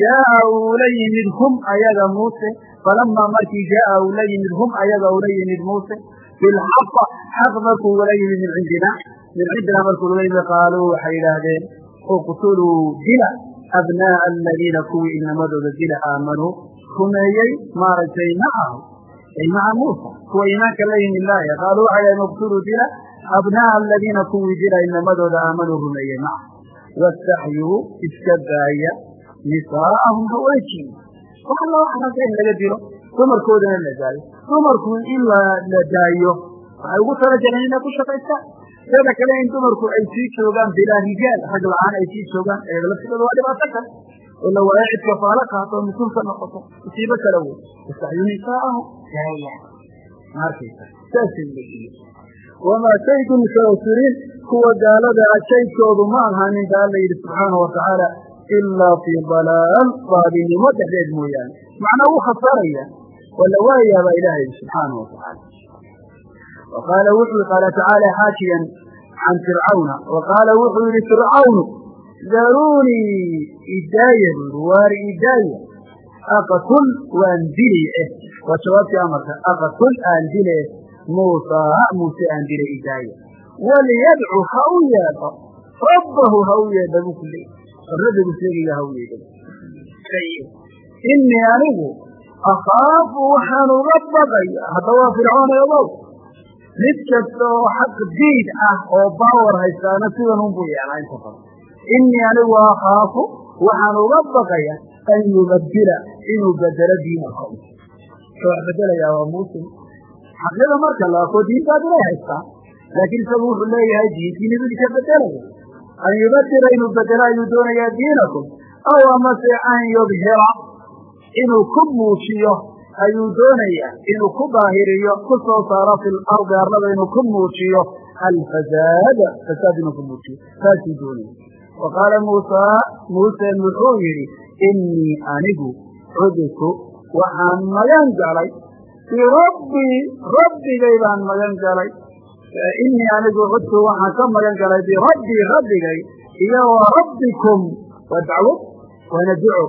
jaaa uu la yimid hum ayaga muuse falamaa markii jaaa uu la yimid hum ayaga ula yimid muuse bilxaqa xaq markuu ula yimid min cindina min cindina markuu ula yimid qaaluu waxay yidhaahdeen uqtuluu dila abnaa'a aladiina kuwii inamadooda dila aamanuu rumeeyey maaragtay macahu ay maca muusa. Kuwa iimaanka la yimid laaya qaaluu waxay yidhahdeen uqtuluu dila abnaa'a aladiina kuwii dila inamadooda aamanuu rumeeyey maca wastaxyuu iska daaya nisaa'ahum haweenkiina wax alla ragga in laga dilo. Dumarkoodana la daayo. Dumarku in la daayo. Waxay ugu talajaleen inay ku shaqaystaan sida kale in dumarku ay sii joogaan bilaa rijaal rag la'aan ay sii joogaan eega laftigooda waa dhibaato kale oo la waayo cid kafaalo qaato oo mas'uulka noqoto musiibo kale wey wastaxyuu nisaa'ahum daaya ma arkaysa saasay leeyihiin wamaa shaydun kaafiriin kuwa gaalada a shaydkoodu ma ahaanin ba alla yidhi subxaanahu watacaala ilaa fii dalaal baadinimo dhexdeed mooyaane. Macnaa wuu khasaaraya wala waayayaa baa ilaha yidhi subxaanahu watacaala wa qaala wuxuu qaala tacaala xaakiyan can fircawna. Wa qaala wuxuu yidhi fircawnu daruunii idaaya buuri waari idaaya aqtul waan dili eh waa jawaabtii amarka aqtul aan dile muusaa muuse aan dile idaaya waliyadcu ha u yeedho rabbahu ha u yeedha buu ku leeyay rabbigu sheegaya ha u yeedha inii anigu akhaafu waxaan uga baqaya hadda waa fircoon mid kasta oo xaq diid ah oo baawar haystaana sidan unbuu yeelaa inta inii anigu akhaafu waxaan uga baqaya an yubadila inuu bedelo diinakum ka wax bedelayaa waa muslim xaqyada marka la ako diintaad inay haystaa laakiin isagu wuxuu leeyahay diintiini buu ka bedelaya an yubadila inuu bedelo ayuu doonayaa diinakum. Aw amase an yubhira inuu ku muujiyo ayuu doonayaa inuu ku daahiriyo ku soo saaro fi lardi arlada inuu ku muujiyo. Alfasaada fasaad inuu wa qaala muusaa muuse muxuu yidhi inii anigu cudku waxaan magan galay birabbii rabbigay baan magan galay inii anigu cudku waxaan ka magan galay birabbii rabbigay iyo wa rabbikum waa dacwad waana duco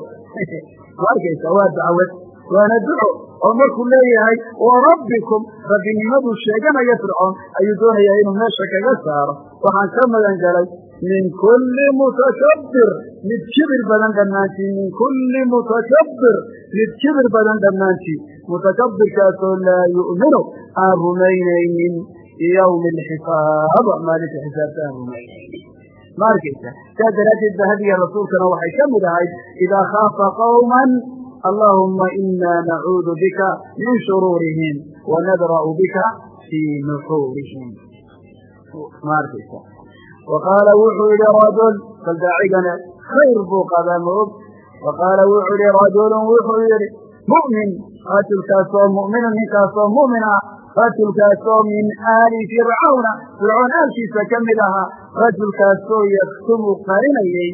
ma arkaysa waa dacwad waana duco oo markuu leeyahay wa rabbikum rabbinimaduu sheeganaya fircoon ayuu doonayaa inuu meesha kaga saaro waxaan ka magan galay min kulli mutakabbir mid kibir badan dhammaantii min kulli mutakabbir mid kibir badan dhammaantii mutakabbirkaasoo laa yu'minu aan rumaynaynin biyawmi alxisaab maalinta xisaabta aan rumaynaynin ma arkaysa saa daraaddeed ba hadiga rasuulkana waxay ka mid ahayd idaa khaafa qawman allahuma inaa nacuudu bika min shuruurihim wanadra'u bika fii nuxuurihim ma arkaysa wa qaala wuxuu yihi rajul bal daacigana khayr buu qabaa maog wa qaala wuxuu yihi rajulun wuxuu yihi mu'min rajulkaasoo mu'minun ninkaasoo mu'min ah rajulkaasoo min aali fircawna fircoon aalkiisa ka mid ahaa rajulkaasoo yaktumu qarinayey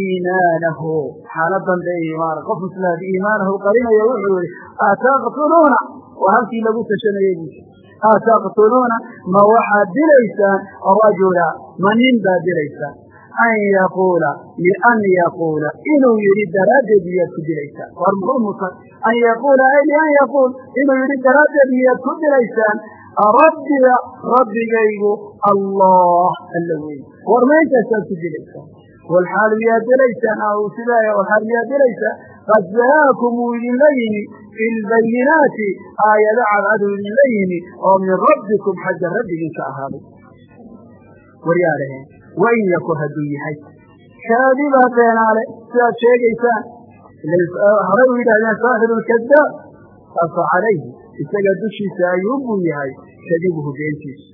iimaanahu xaaladan dee iimaan qof muslimaad iimaanahu qarinayo wuxuu yihi ataqtuluuna waa halkii lagu tashanayey bu ataqtuluuna ma waxaad dilaysaan rajula ma nin baad dilaysaan an yaquula lian yaquula inuu yidhi daraaddeed miyaad ku dilaysaan war muxuu mutan an yaquula ay lian yaquul inuu yidhi daraaddeed miyaad ku dilaysaan rabbiga rabbigaygu allah alla wey war ma intaasaad ku dilaysaan walxaal miyaad dilaysaan sidaa walxaal miyaad dilaysaan qad jaakum uu idinla yimi fi lbayinaati aayado cadcaduu idinla yimi oo min rabbikum xagga rabbigin ka ahaaday waryaadhaheen wain yakun hadduu yahay kaadiba beenaale sidaad sheegaysaan horay u yidhahdeen saaxibu lkadaab afa calayhi isaga dushiisa ayuunbuu yahay kadibuhu beentiisu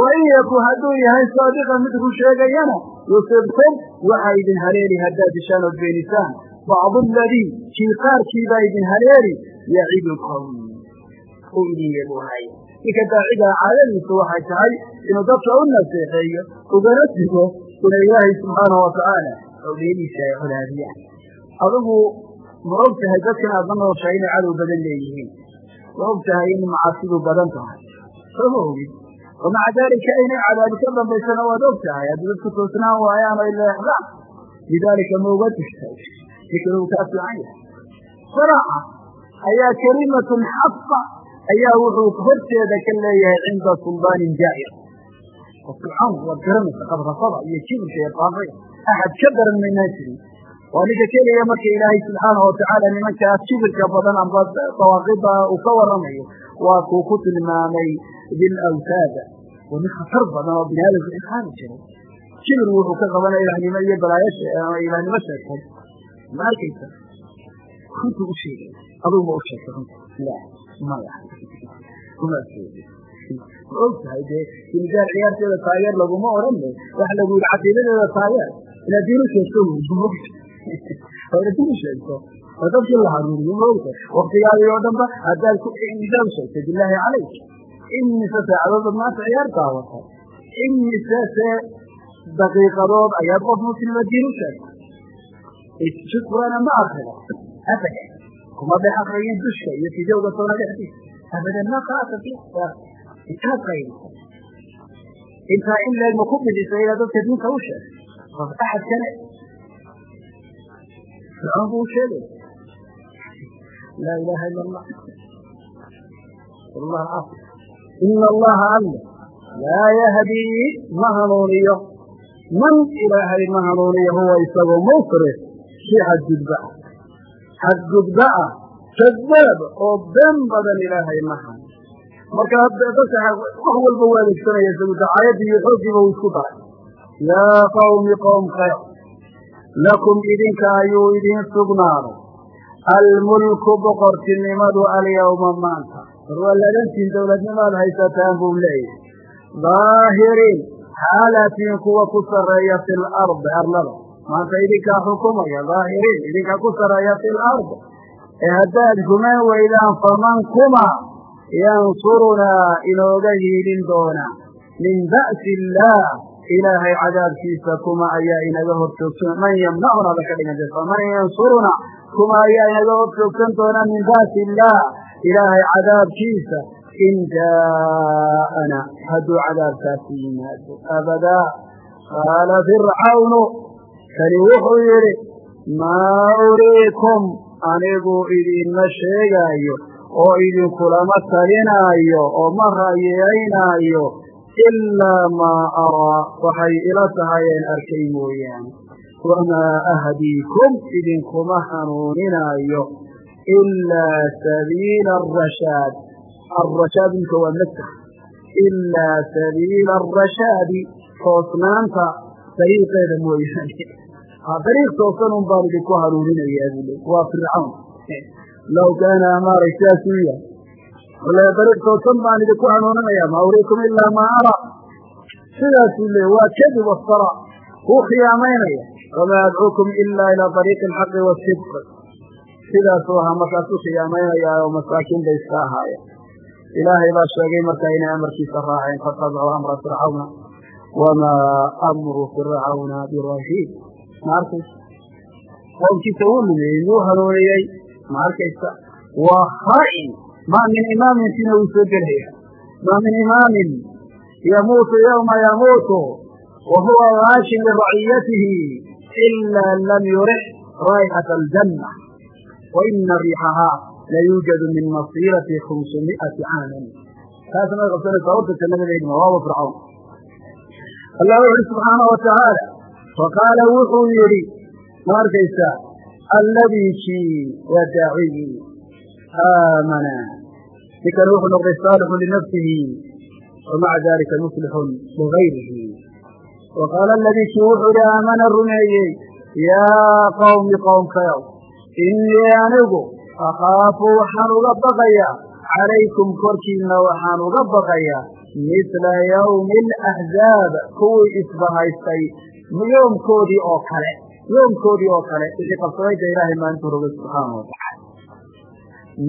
wain yakun hadduu yahay saadiqa mid ku sheegayana yusibkum waxaa idin haleeli haddaad dishaan ood beenisaan bacdu aladii kii qaarkiibaa idin haleeli yacidukum uu idin yeebuhaya ninka daacigaa caadadiisu waxay tahay inuu dadka u naseexeeyo ugana digo ina ilaahay subxaanahu watacaala awliyadiisa ay colaadiyaan adigu ma og tahay dadkan aad la nooshahay inay cadow badan leeyihiin ma og tahay in macaasidu badan tahay sooma ogid wa maca daalika inay cadaabi ka dambaysana waad og tahay haddii dadku toosnaan waayaan o leexdaan lidaalika ma uga digtay uu kaa fiican yahay. Ayaa kelimatun xaqa ayaa wuxuu horteeda ka leeyahay cinda suldaanin jaa'ir. Fircawn waad garanaysa qabrasada iyo jibirka iyo axad ka daran maynaan jirin. Waa ninka keliya marka ilaahay subxaanahu watacaala nimankaas jibirka badan amba dawaaqida uu ka waramayo waa kuu ku tilmaamay bilawtaada waa nin khatar badan oo bini aadamka iqaani jiray. Jibir wuxuu ka qabana ilahnimo iyo balaayo ilaahnimo sheegtay ma arkaysa runtu u sheegay aduu ma u sheegtay runta maya uma sheegin ma og tahay dee sinigaar ciyaarteeda taageer laguma odhan le waxa lagu yidhi caqiidadeeda taageer inaad diinu sheegto inaad diinu sheegto oo dadkii la hanuuniyo ma ogtahay waktigaadii oo dhan ba haddaad misaal sheegtay bilaahi calayk imise saacadood maanta ciyaar daawata imise se daqiiqadood ayaad qof muslima diin u shukrana ma akrida abadan kuma dhex akriyin dushka iyo fidowga soona dhexdiisa abadan ma qaata intaad qaydisa intaa in leeg ma ku bidisa inaad dadka diinta u sheegto qof axad kale fircoon buu sheegay laa ilaaha ila allah allah caafi ina allaha alle laa yahdii ma hanuuniyo man ilaahay ma hanuuniyo huwa isagu musrif kii xadgudba ah xadgudba ah kadaab oo been badan ilaahay ma han marka dadka wax walba u adeegsanaya isagu iyo xooggiiba uu isku daray. Yaa qawmi qowm khayr lakum idinka ayuu idiin sugnaaday. Almulku boqortinimadu alyawma maanta. War waa ladantiin dowladnimaad haysataan buu leeyahay. Daahiriin xaalatiin kuwa ku sarreeya fi lardi arlada maanta idinkaa xukumaya daahiriin idinka ku sarreeya fi lard ee haddaad rumayn weydaan faman kuma yansurunaa inooga hiilin doona min ba'si illaah ilaahay cadaabkiisa kuma ayaa inaga hor joogsan man yamnacuna ba ka dhiganta faman yansuruna kuma ayaa inaga hor joogsan doona min ba'si illaah ilaahay cadaabkiisa in jaa'ana hadduu cadaabkaasi yimaado abadaa qaala fircawnu kani wuxuu yidhi maa uriikum anigu idinma sheegaayo oo idinkulama talinaayo oo ma ra'yeynaayo ilaa maa araa waxay ila tahay een arkay mooyaane. Wamaa ahdiikum idinkuma hanuuninaayo ilaa sabiila arashaad arashaad minka waa masah ilaa sabiila arashaadi toosnaanta dariiqeeda mooyaane dariiq toosan un baan idinku hanuuninayaa buu le waa fircawn. Low kaana amaaray sidaasuu yahay wala dariiq toosan baan idinku hanuuninaya ma uriikum ilaa maa ara. Sidaasuu le waa kadib wastara kuu khiyaamaynaya. Wamaa adcuukum ilaa ilaa ariiqi alxaqi wasidq sidaasuu ahaa markaasuu khiyaamaynaya oo masaakiin bay iska ahaayeen. Ilaahay baa sheegay markaa inay amarkiisa raaceen fatabicuu amra fircawna wamaa amru fircawna birashiid ma arkaysa qowmkiisa wuu lumeeyey wuu hanuuniyey ma arkaysa waa khaa'in. Maa min imaamin sina wuu soo gelaya. Maa min imaamin. Yamuutu yowma yamuutu. Wa huwa gaashin liraciyatihi ila lam yurix raa'ixata aljanna wa ina riixahaa layuujadu min masiirati khamsumi'ati caamin taasna way qabsanaysaa urta jannadadeedma waaba fircawn allah wuxu uhi subxaana wa tacaala faqaala wuxuu yidhi ma arkaysaa alladii kii waa daacigii aamana ninkan wuxuu noqday saalixun linafsihi wa maca dalika muslixun ligayrihi wa qaala aladii kii wuxuu yihi aamana rumeeyey yaa qawmi qowmkayow innii anigu akhaafu waxaan uga baqayaa calaykum korkiina waxaan uga baqayaa misla yawmi alaxzaab kuwii isbahaystay yoomkoodii oo kale yoomkoodii oo kale wixii qabsadayda ilaahay maalintuu rogay subxaana watacaala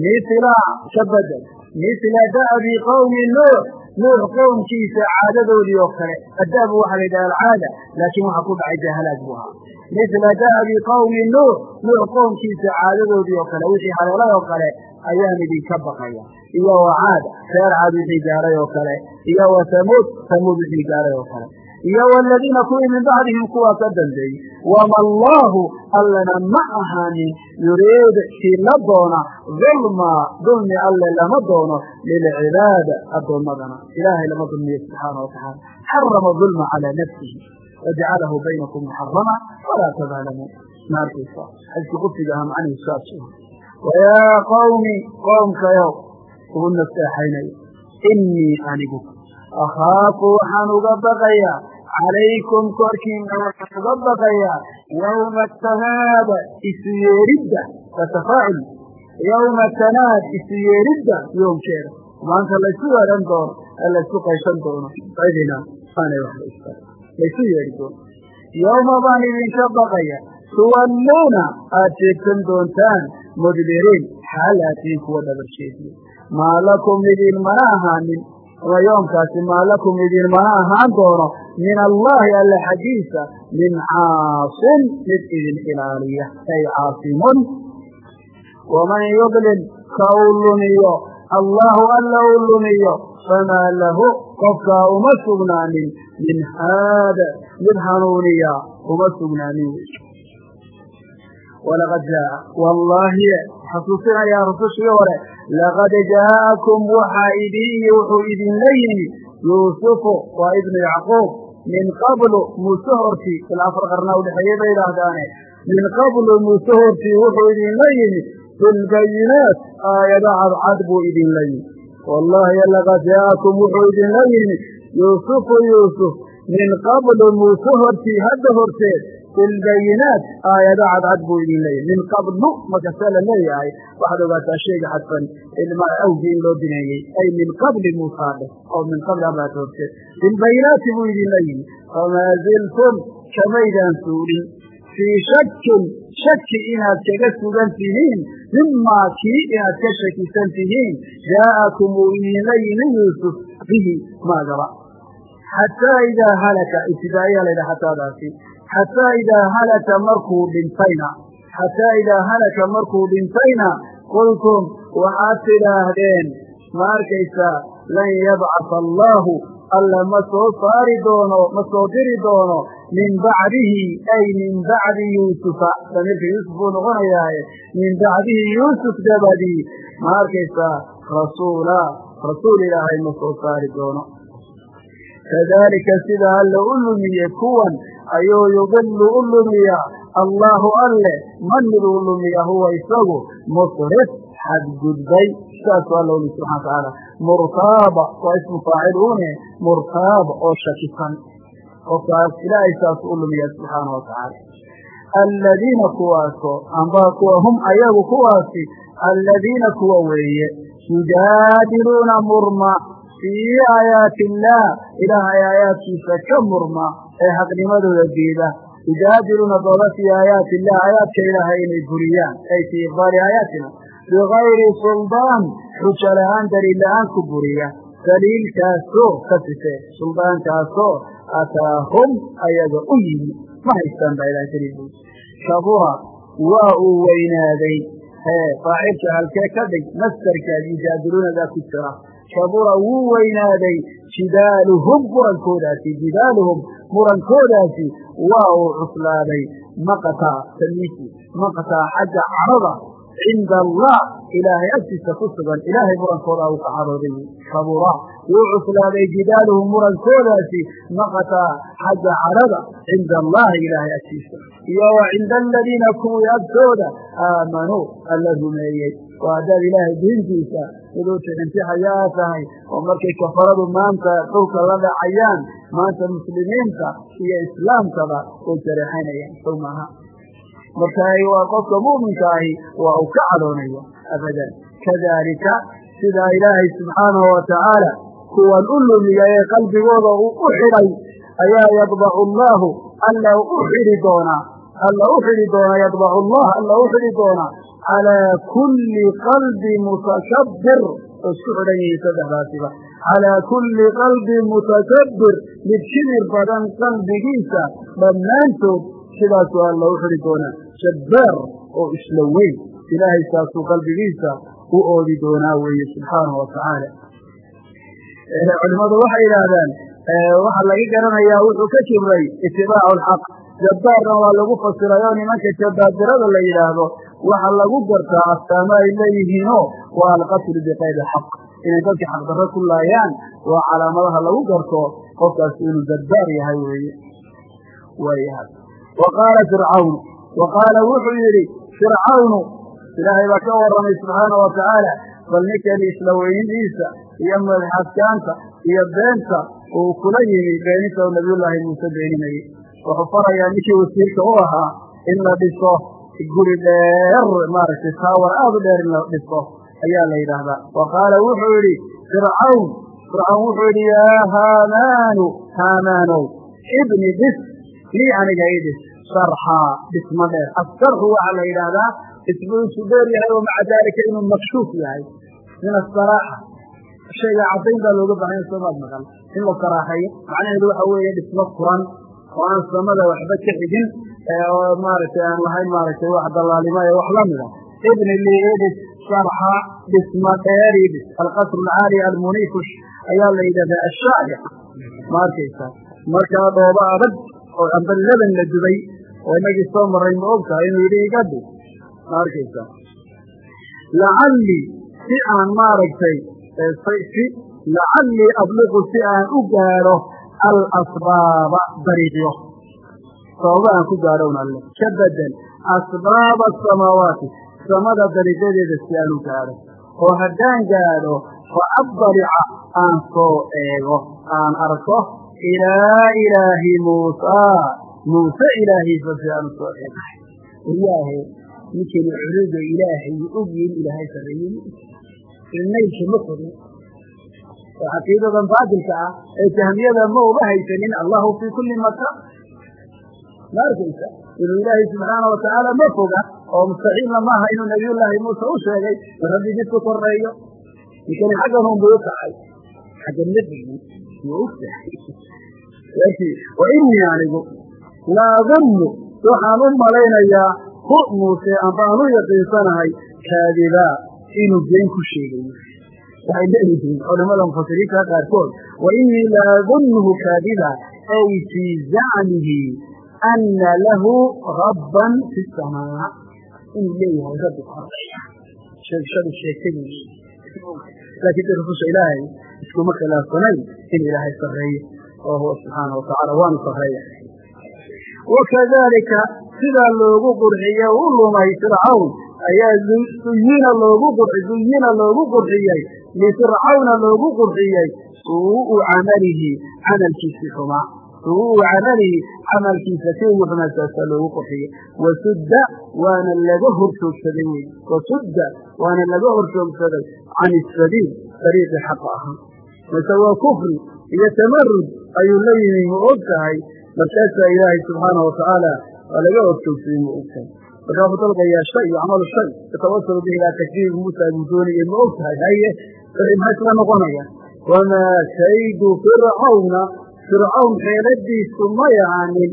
misla ka bedel. Misla da'bi qowmi nuux. Nuux qowmkiisa caadadoodii oo kale. Adaabu waxaa la yidhaha alcaada laakiin waxa ku dhacay dee halaag buu ahaa. Misla da'bi qowmi nuux. Nuux qowmkiisa caadadoodii oo kale wixii haleelay oo kale ayaan idinka baqaya. Iyo wa caad reer caad wixii gaaray oo kale. Iyo wa tamuud tamuud wixii gaaray oo kale iyo waladiina kuwii min bacdihim kuwaa ka dambeeyey. Wama allaahu allana ma ahaanin yuriid kii la doona dulma dulmi alle lama doono lilcibaad addoommadana ilaahay lama dulmiyo subxaana wa tacaala xarama dulma calaa nafsihi wajacalahu baynakum muxarama walaa tadaalamuun ma arkaysa? Xadiiskii qudsiga aha macnihi saas wayaa qawmi qoomkayow ugu naseexaynayo innii anigu akhaafu waxaan uga baqayaa calaykum korkiina waxaan uga baqayaa yawma tanaad isu yeeridda waa tafaacul yawma tanaad isu yeeridda yoomkeeda maanta laysu yeedhan doono ee laysu qayshan doono cidina aanay wax laysta laysu yeedhi doono yowma baan idinka baqaya tuwalluuna aad sheegsan doontaan mudbiriin xaal aatiin kuwa dhabarsheediya maa lakum idinmana ahaanin ama yoomkaasi maa lakum idinmana ahaan doono. Min allaahi alla xaggiisa min caasin mid idin ilaaliya. Ay caasimun. Waman yudlil ka uu lumiyo. Allahu alla uu lumiyo. Famaa lahu qofkaa uma sugnaanin. Min haada mid hanuuniya uma sugnaanin. Walaqad jaaa. Wallaahi xasuusinayaa rusushii hore laqad jaa'akum waxaa idin wuxuu idinla yimi yuusufu waa ibnu yacquub min qablu muuse hortii ilaa afar qarnaa udhexeeyey bay idhaahdaane min qablu muuse hortii wuxuu idinla yimi bilbayinaat aayado cadcad buu idinla yimi wallaahi laqad jaa'akum wuxuu idinla yimi yuusufu yuusuf min qablu muuse hortii hadda horteed bilbayinaat aayado cadcad buu idin leeyahay min qablu markase la leeyahay waxaad ogaataa shayga xadfan awgii in loo dineeyey ay min qabli muusaa dheh oo min qabli amraad horteed bilbayinaati buu idinla yimi famaa ziltum kamaydaan suulin fii shakin shaki inaad kaga sugan tihiin mimaa kii inaad ka shakisan tihiin jaa'akum uu idinla yimi yuusuf bihi maagaba xataa idaa halaka ibtidaa'iyaa laydhaha xataadaasi xataa idaa halaka markuu dhintayna. Xataa idaa halaka markuu dhintayna qultum waxaad tidhaahdeen ma arkaysaa lan yabcasa allaahu alla ma soo saari doono ma soo diri doono min bacdihi ay min bacdi yuusufa damiirka yuusuf buu noqonayaaye min bacdihi yuusuf dabadii ma arkaysaa rasuula rasuul ilaahay ma soo saari doono kadalika sida alla u lumiye kuwan ayuu yudilu u lumiyaa allaahu alle man miduu lumiya huwa isagu musrif xadgudbay saasuu alla uli subxana watacaala murtaaba waa ismu faacil une murtaaba oo shakisan qofkaas ilaahay saasuu u lumiya subxaana wa tacaala aladiina kuwaasoo amba kuwa hum ayagu kuwa weeye yujaadiluuna murma fii aayaati illaah ilaahay aayaadkiisa ka murma ee xaqnimadooda diida yujaadiluuna dooda fii aayaati illah aayaadka ilaahay inay buriyaan ay fii iqbaali aayaatina. Bigayri suldaan xujo la'aan daliil la'aan ku buriya daliilkaasoo ka sifee suldaankaasoo ataahum ayaga u yimi. Ma haystaan baa ilahay keligood kabura waa uu weynaaday. Faacilka halkee ka dhig mastarkaad yujaadiluunadaa ku jira kabura wuu weynaaday jidaaluhum murankoodaasi jidaaluhum murankoodaasi waa uu cuslaaday maqtaa tamiisi maqtaa xagga carada cinda allah ilaahay agtiisa ku sugan ilaahay murankoodaa uu ka cadooday kabura wuu cuslaaday jidaaluhum murankoodaasi maqtaa xagga carada cinda allahi ilaahay agtiisa iyo wa cinda aladiina kuwii agtooda aamanuu alla rumeeyey oo haddaad ilaahay diintiisa miduu tixintixayaa tahay oo markay kafaradu maanta dhulka la dhacayaan maanta muslimiinta iyo islaamkaba way jareexaynayaan sow maaha. Marka waa qofka mu'minka ahi waa uu ka cadoonaya abadan. Kadalika sidaa ilaahay subxaanahu watacaala kuwan u lumiya ee qalbigooda uu u xidhay ayaa yadbacu allaahu alla u xidhi doonaa alla u xidhi doonaa yadbacu allah alla u xidhi doonaa calaa kulli qalbi mutakabbir oo isku xidhan yihiin saddexdaasiba calaa kulli qalbi mutakabbir mid kibir badan qalbigiisa. Dhammaantood sidaasuu alla u xidhi doonaa jabbaar oo isla weyn. Ilaahay saasuu qalbigiisa u oodi doonaa weeye subxaanahu watacaala culimmadu waxay yidhaahdaan waxaa laga garanayaa wuxuu ka jibray itibaacu jabbaarna waa lagu fasiray oo nimanka jabbaabirada la yidhaahdo waxa lagu gartaa astaamo ay leeyihiinoo waa alqatlu biqaydi xaq inay dadka xaqdarro ku laayaan waa calaamadaha lagu garto qofkaas inuu jabbaar yahay weeye. Waayahay wa qaala fircawnu wa qaala wuxuu yidhi fircawnu ilaahay baa ka warramay subxaana wa tacaala bal ninkan isla weynidiisa iyo madaxadkaanta iyo beenta uu kula yimi beeninta u nabiyullaahi muuse beeninayey wuxuu farayaa ninkii wasiirka u ahaa in la dhiso guri dheer maaragtay taawar aada u dheer in la dhiso ayaa la yidhaahdaa. Wa qaala wuxuu yidhi fircawn fircawn wuxuu yidhi yaa haamaanu haamaanow ibni dhis lii aniga ii dhis sharxaa dhismo dheer. Asarxu waxaa la yidhaahdaa dhismu isu dheer yahay oo maca daalika inuu makshuuf yahay. Min asaraaxa shayga caddayn baa looga baahanya soomaad maqan in la saraaxeeyo macnaheedu waxa weeye dhismo furan oo aan samada waxba ka xigin maaragtay aan lahayn maaragtay wax dallaalimo ee wax lamida ibni lii idhis sharxa dhismo dheer idhis alqasru alcaali almunifush ayaa la yidhahdaa ashaa'ic ma arkaysa markaa dhoobo adag oo amba laban la dubay oo inagii soo maray ma og tahay inuu yidhi iga dhig ma arkaysa lacallii si aan maaragtay si lacallii abliqu si aan u gaadho alasbaaba dariiqyo sababa aan ku gaadhown alle ka bedel asbaaba asamaawaati samada dariiqyadeeda si aan u gaadho oo haddaan gaadho fa abdalica aan soo eego aan arko ilaa ilaahi muusaa muuse ilaahiisa si aan u soo eego ilaahe ninkani culuga ilaahay ogyihiin ilaahay sarreeye ilnaylka ma korin oo caqiidadan baatilka ah ee jahmiyada ma uba haysanin allahu fii kulli makan ma arkaysa inuu ilaahay subxaana watacaala ma foga oo mustaxiilna maaha inuu nabiyullaahi muuse u sheegay in rabbi jidku koreeyo ninkani xaggan unbuu u kacay. Xaggan digin wuu og tahay wa inii anigu la adunnu waxaan u malaynayaa hu muuse amba aan u yaqiinsanahay kaadibaa inuu been ku sheegayo waxay leeyihiin culamada mufasiriinta qaarkood wa inii la adunnuhu kaadiba ay fii zacmihi ana lahu rabban fi samaa inuu leeyahay rabbi koreeya sheegshadu sheegtadii laakiin de rususha ilaahay iskuma khilaafsanayn in ilaahay sarreeyo oo huwa subxaana watacaala waanu sarreeya wakadalika sidaa loogu qurxiye u lumay fircawn ayaa zuyina loogu zuyina loogu qurxiyey lifircawna loogu qurxiyey suu'u camalihi camalkiisii xumaa suu'u camalihi camalkiisa si ugu xumaa saasaa loogu qurxiyey wasudda waana laga horjoogsaday wey wasudda waana laga horjoogsaday can isabiil dariiqii xaqa ahaa mase waa kufri iyo tamarud ayuu la yimi ma og tahay markaasaa ilaahay subxaana watacaala waa laga horjoogsaday ma og tahay markaa wuxuu dalbayaa shay yacmalu shay yatawasalu bihi ilaa takdiib muusa buu doonaya ma og haye maxay isla noqonayaan wamaa kaydu fircawna fircawn xeeladiisu may ahaanin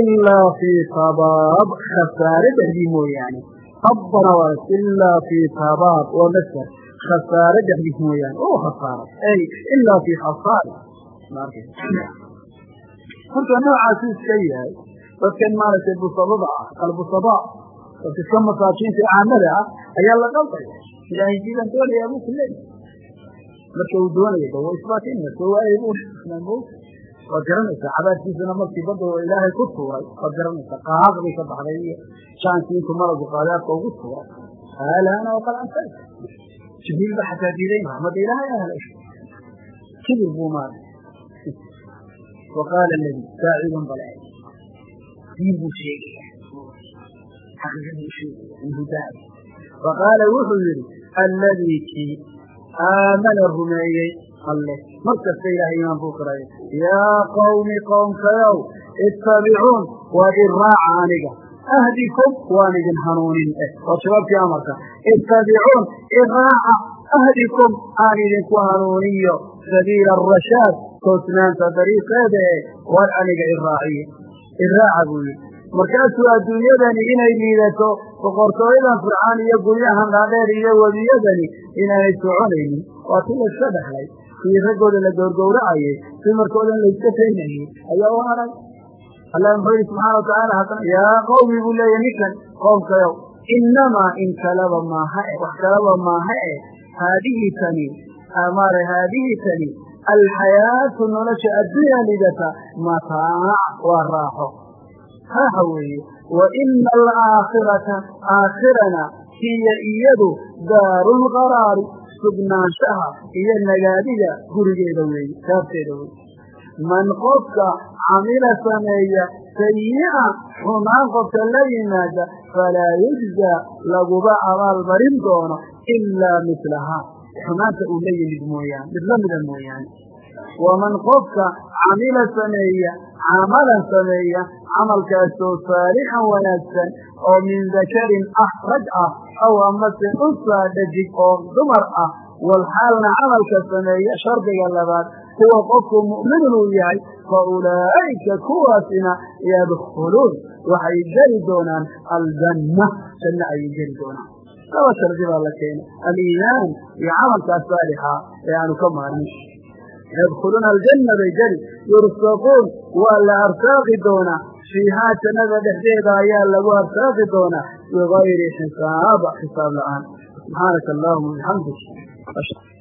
ilaa fii tabaab khasaare dhexdii mooyaane. Tabbana waa ilaa fii tabaab waa masder khasaare dhexdiis mooyaane. Oo khasaara ay ilaa fii khasaari horta noocaasu iska yahay dadkan maaragtay busabada ah albusaba dadka iska masaakiinta caamada ah ayaa la qaldaya ilaahay sidan doonayaa buu ku marka uu doonaya de waa isbaatinaysa waayay buu mo waa garanaysaa cabaadkiisana markii badda oo ilaahay ku tuuray waad garanaysaa qahaad bay ka baxday iyo jaankii intuu malagu qaadaadka ugu tuuray. Aalaana waqad amsalta jibriil ba xataa diiday maa mada ilaahay ahlash kibir buu maara wa qaala ladi saacidun bala diin buu sheegaya xaqiiqa buu sheegaya inhu daa wa qaala wuxuu yidhi alladii kii aamana rumeeyey alle mar kasta ilahay imaan buu qiraya yaa qawmi qowmkayow ittabicuun waad i raaca aniga ahdikum waan idin hanuunin eh waa jawaabkii amarka ittabicuun iraaca ahdikum aan idinku hanuuniyo sabiila arashaad toosnaanta dariiqeeda ee war aniga iraaciye iraaca buu yidhi markaasuu adduunyadani inay liidato boqortooyadan fircaan iyo guryahan dhaadheer iyo webiyadani inaanay soconaynin. Waa ti layska dhexlay kii raggooda la gowrgowracayay dumarkoodan layska faynayey ayaa u haray. Allah muxuu yihi subxaana watacaala haddana yaa qawmi buu leeyahy ninkan qoomkayow innamaa in kalaba maaha e wax kalaba maaha e haadihi tani maara haadihi tani alxayaatu nolosha addunya lidata mataac waa raaxo. Raaxa weeye wa ina alaakhirata aakhirana hiya iyadu daarulqaraari sugnaanshaha iyo nagaadiga gurigeeda weeye saabteeda weye man qofka camila sameeya sayi'a xumaan qofka la yimaada falaa yujzaa laguba abaalmarin doono ilaa mislahaa xumaanta uu la yimid mooyaane mid mooyaane waman qofka camila sameeya camalan sameeya camalkaasoo saalixan wanaagsan oo min dakarin ah rag ah aw amase unsaa dhajig oo dumar ah walxaalna camalka sameeya shardiga labaad kuwa qofku mu'minun uu yahay fa ulaa'ika kuwaasina yadkhuluun waxay geli doonaan aljanna janno ayay geli doonaan laba shardi baa la keenay aliimaan iyo camalkaas saalixa ee aanu ka maarmin yadkhuluuna aljanna bay geli yursaquun waa la arsaaqi doonaa fiihaa jannada dhexdeeda ayaa lagu arsaaqi doonaa bigayri xisaaba xisaab la'aan subxaanaka allahuma bixamdik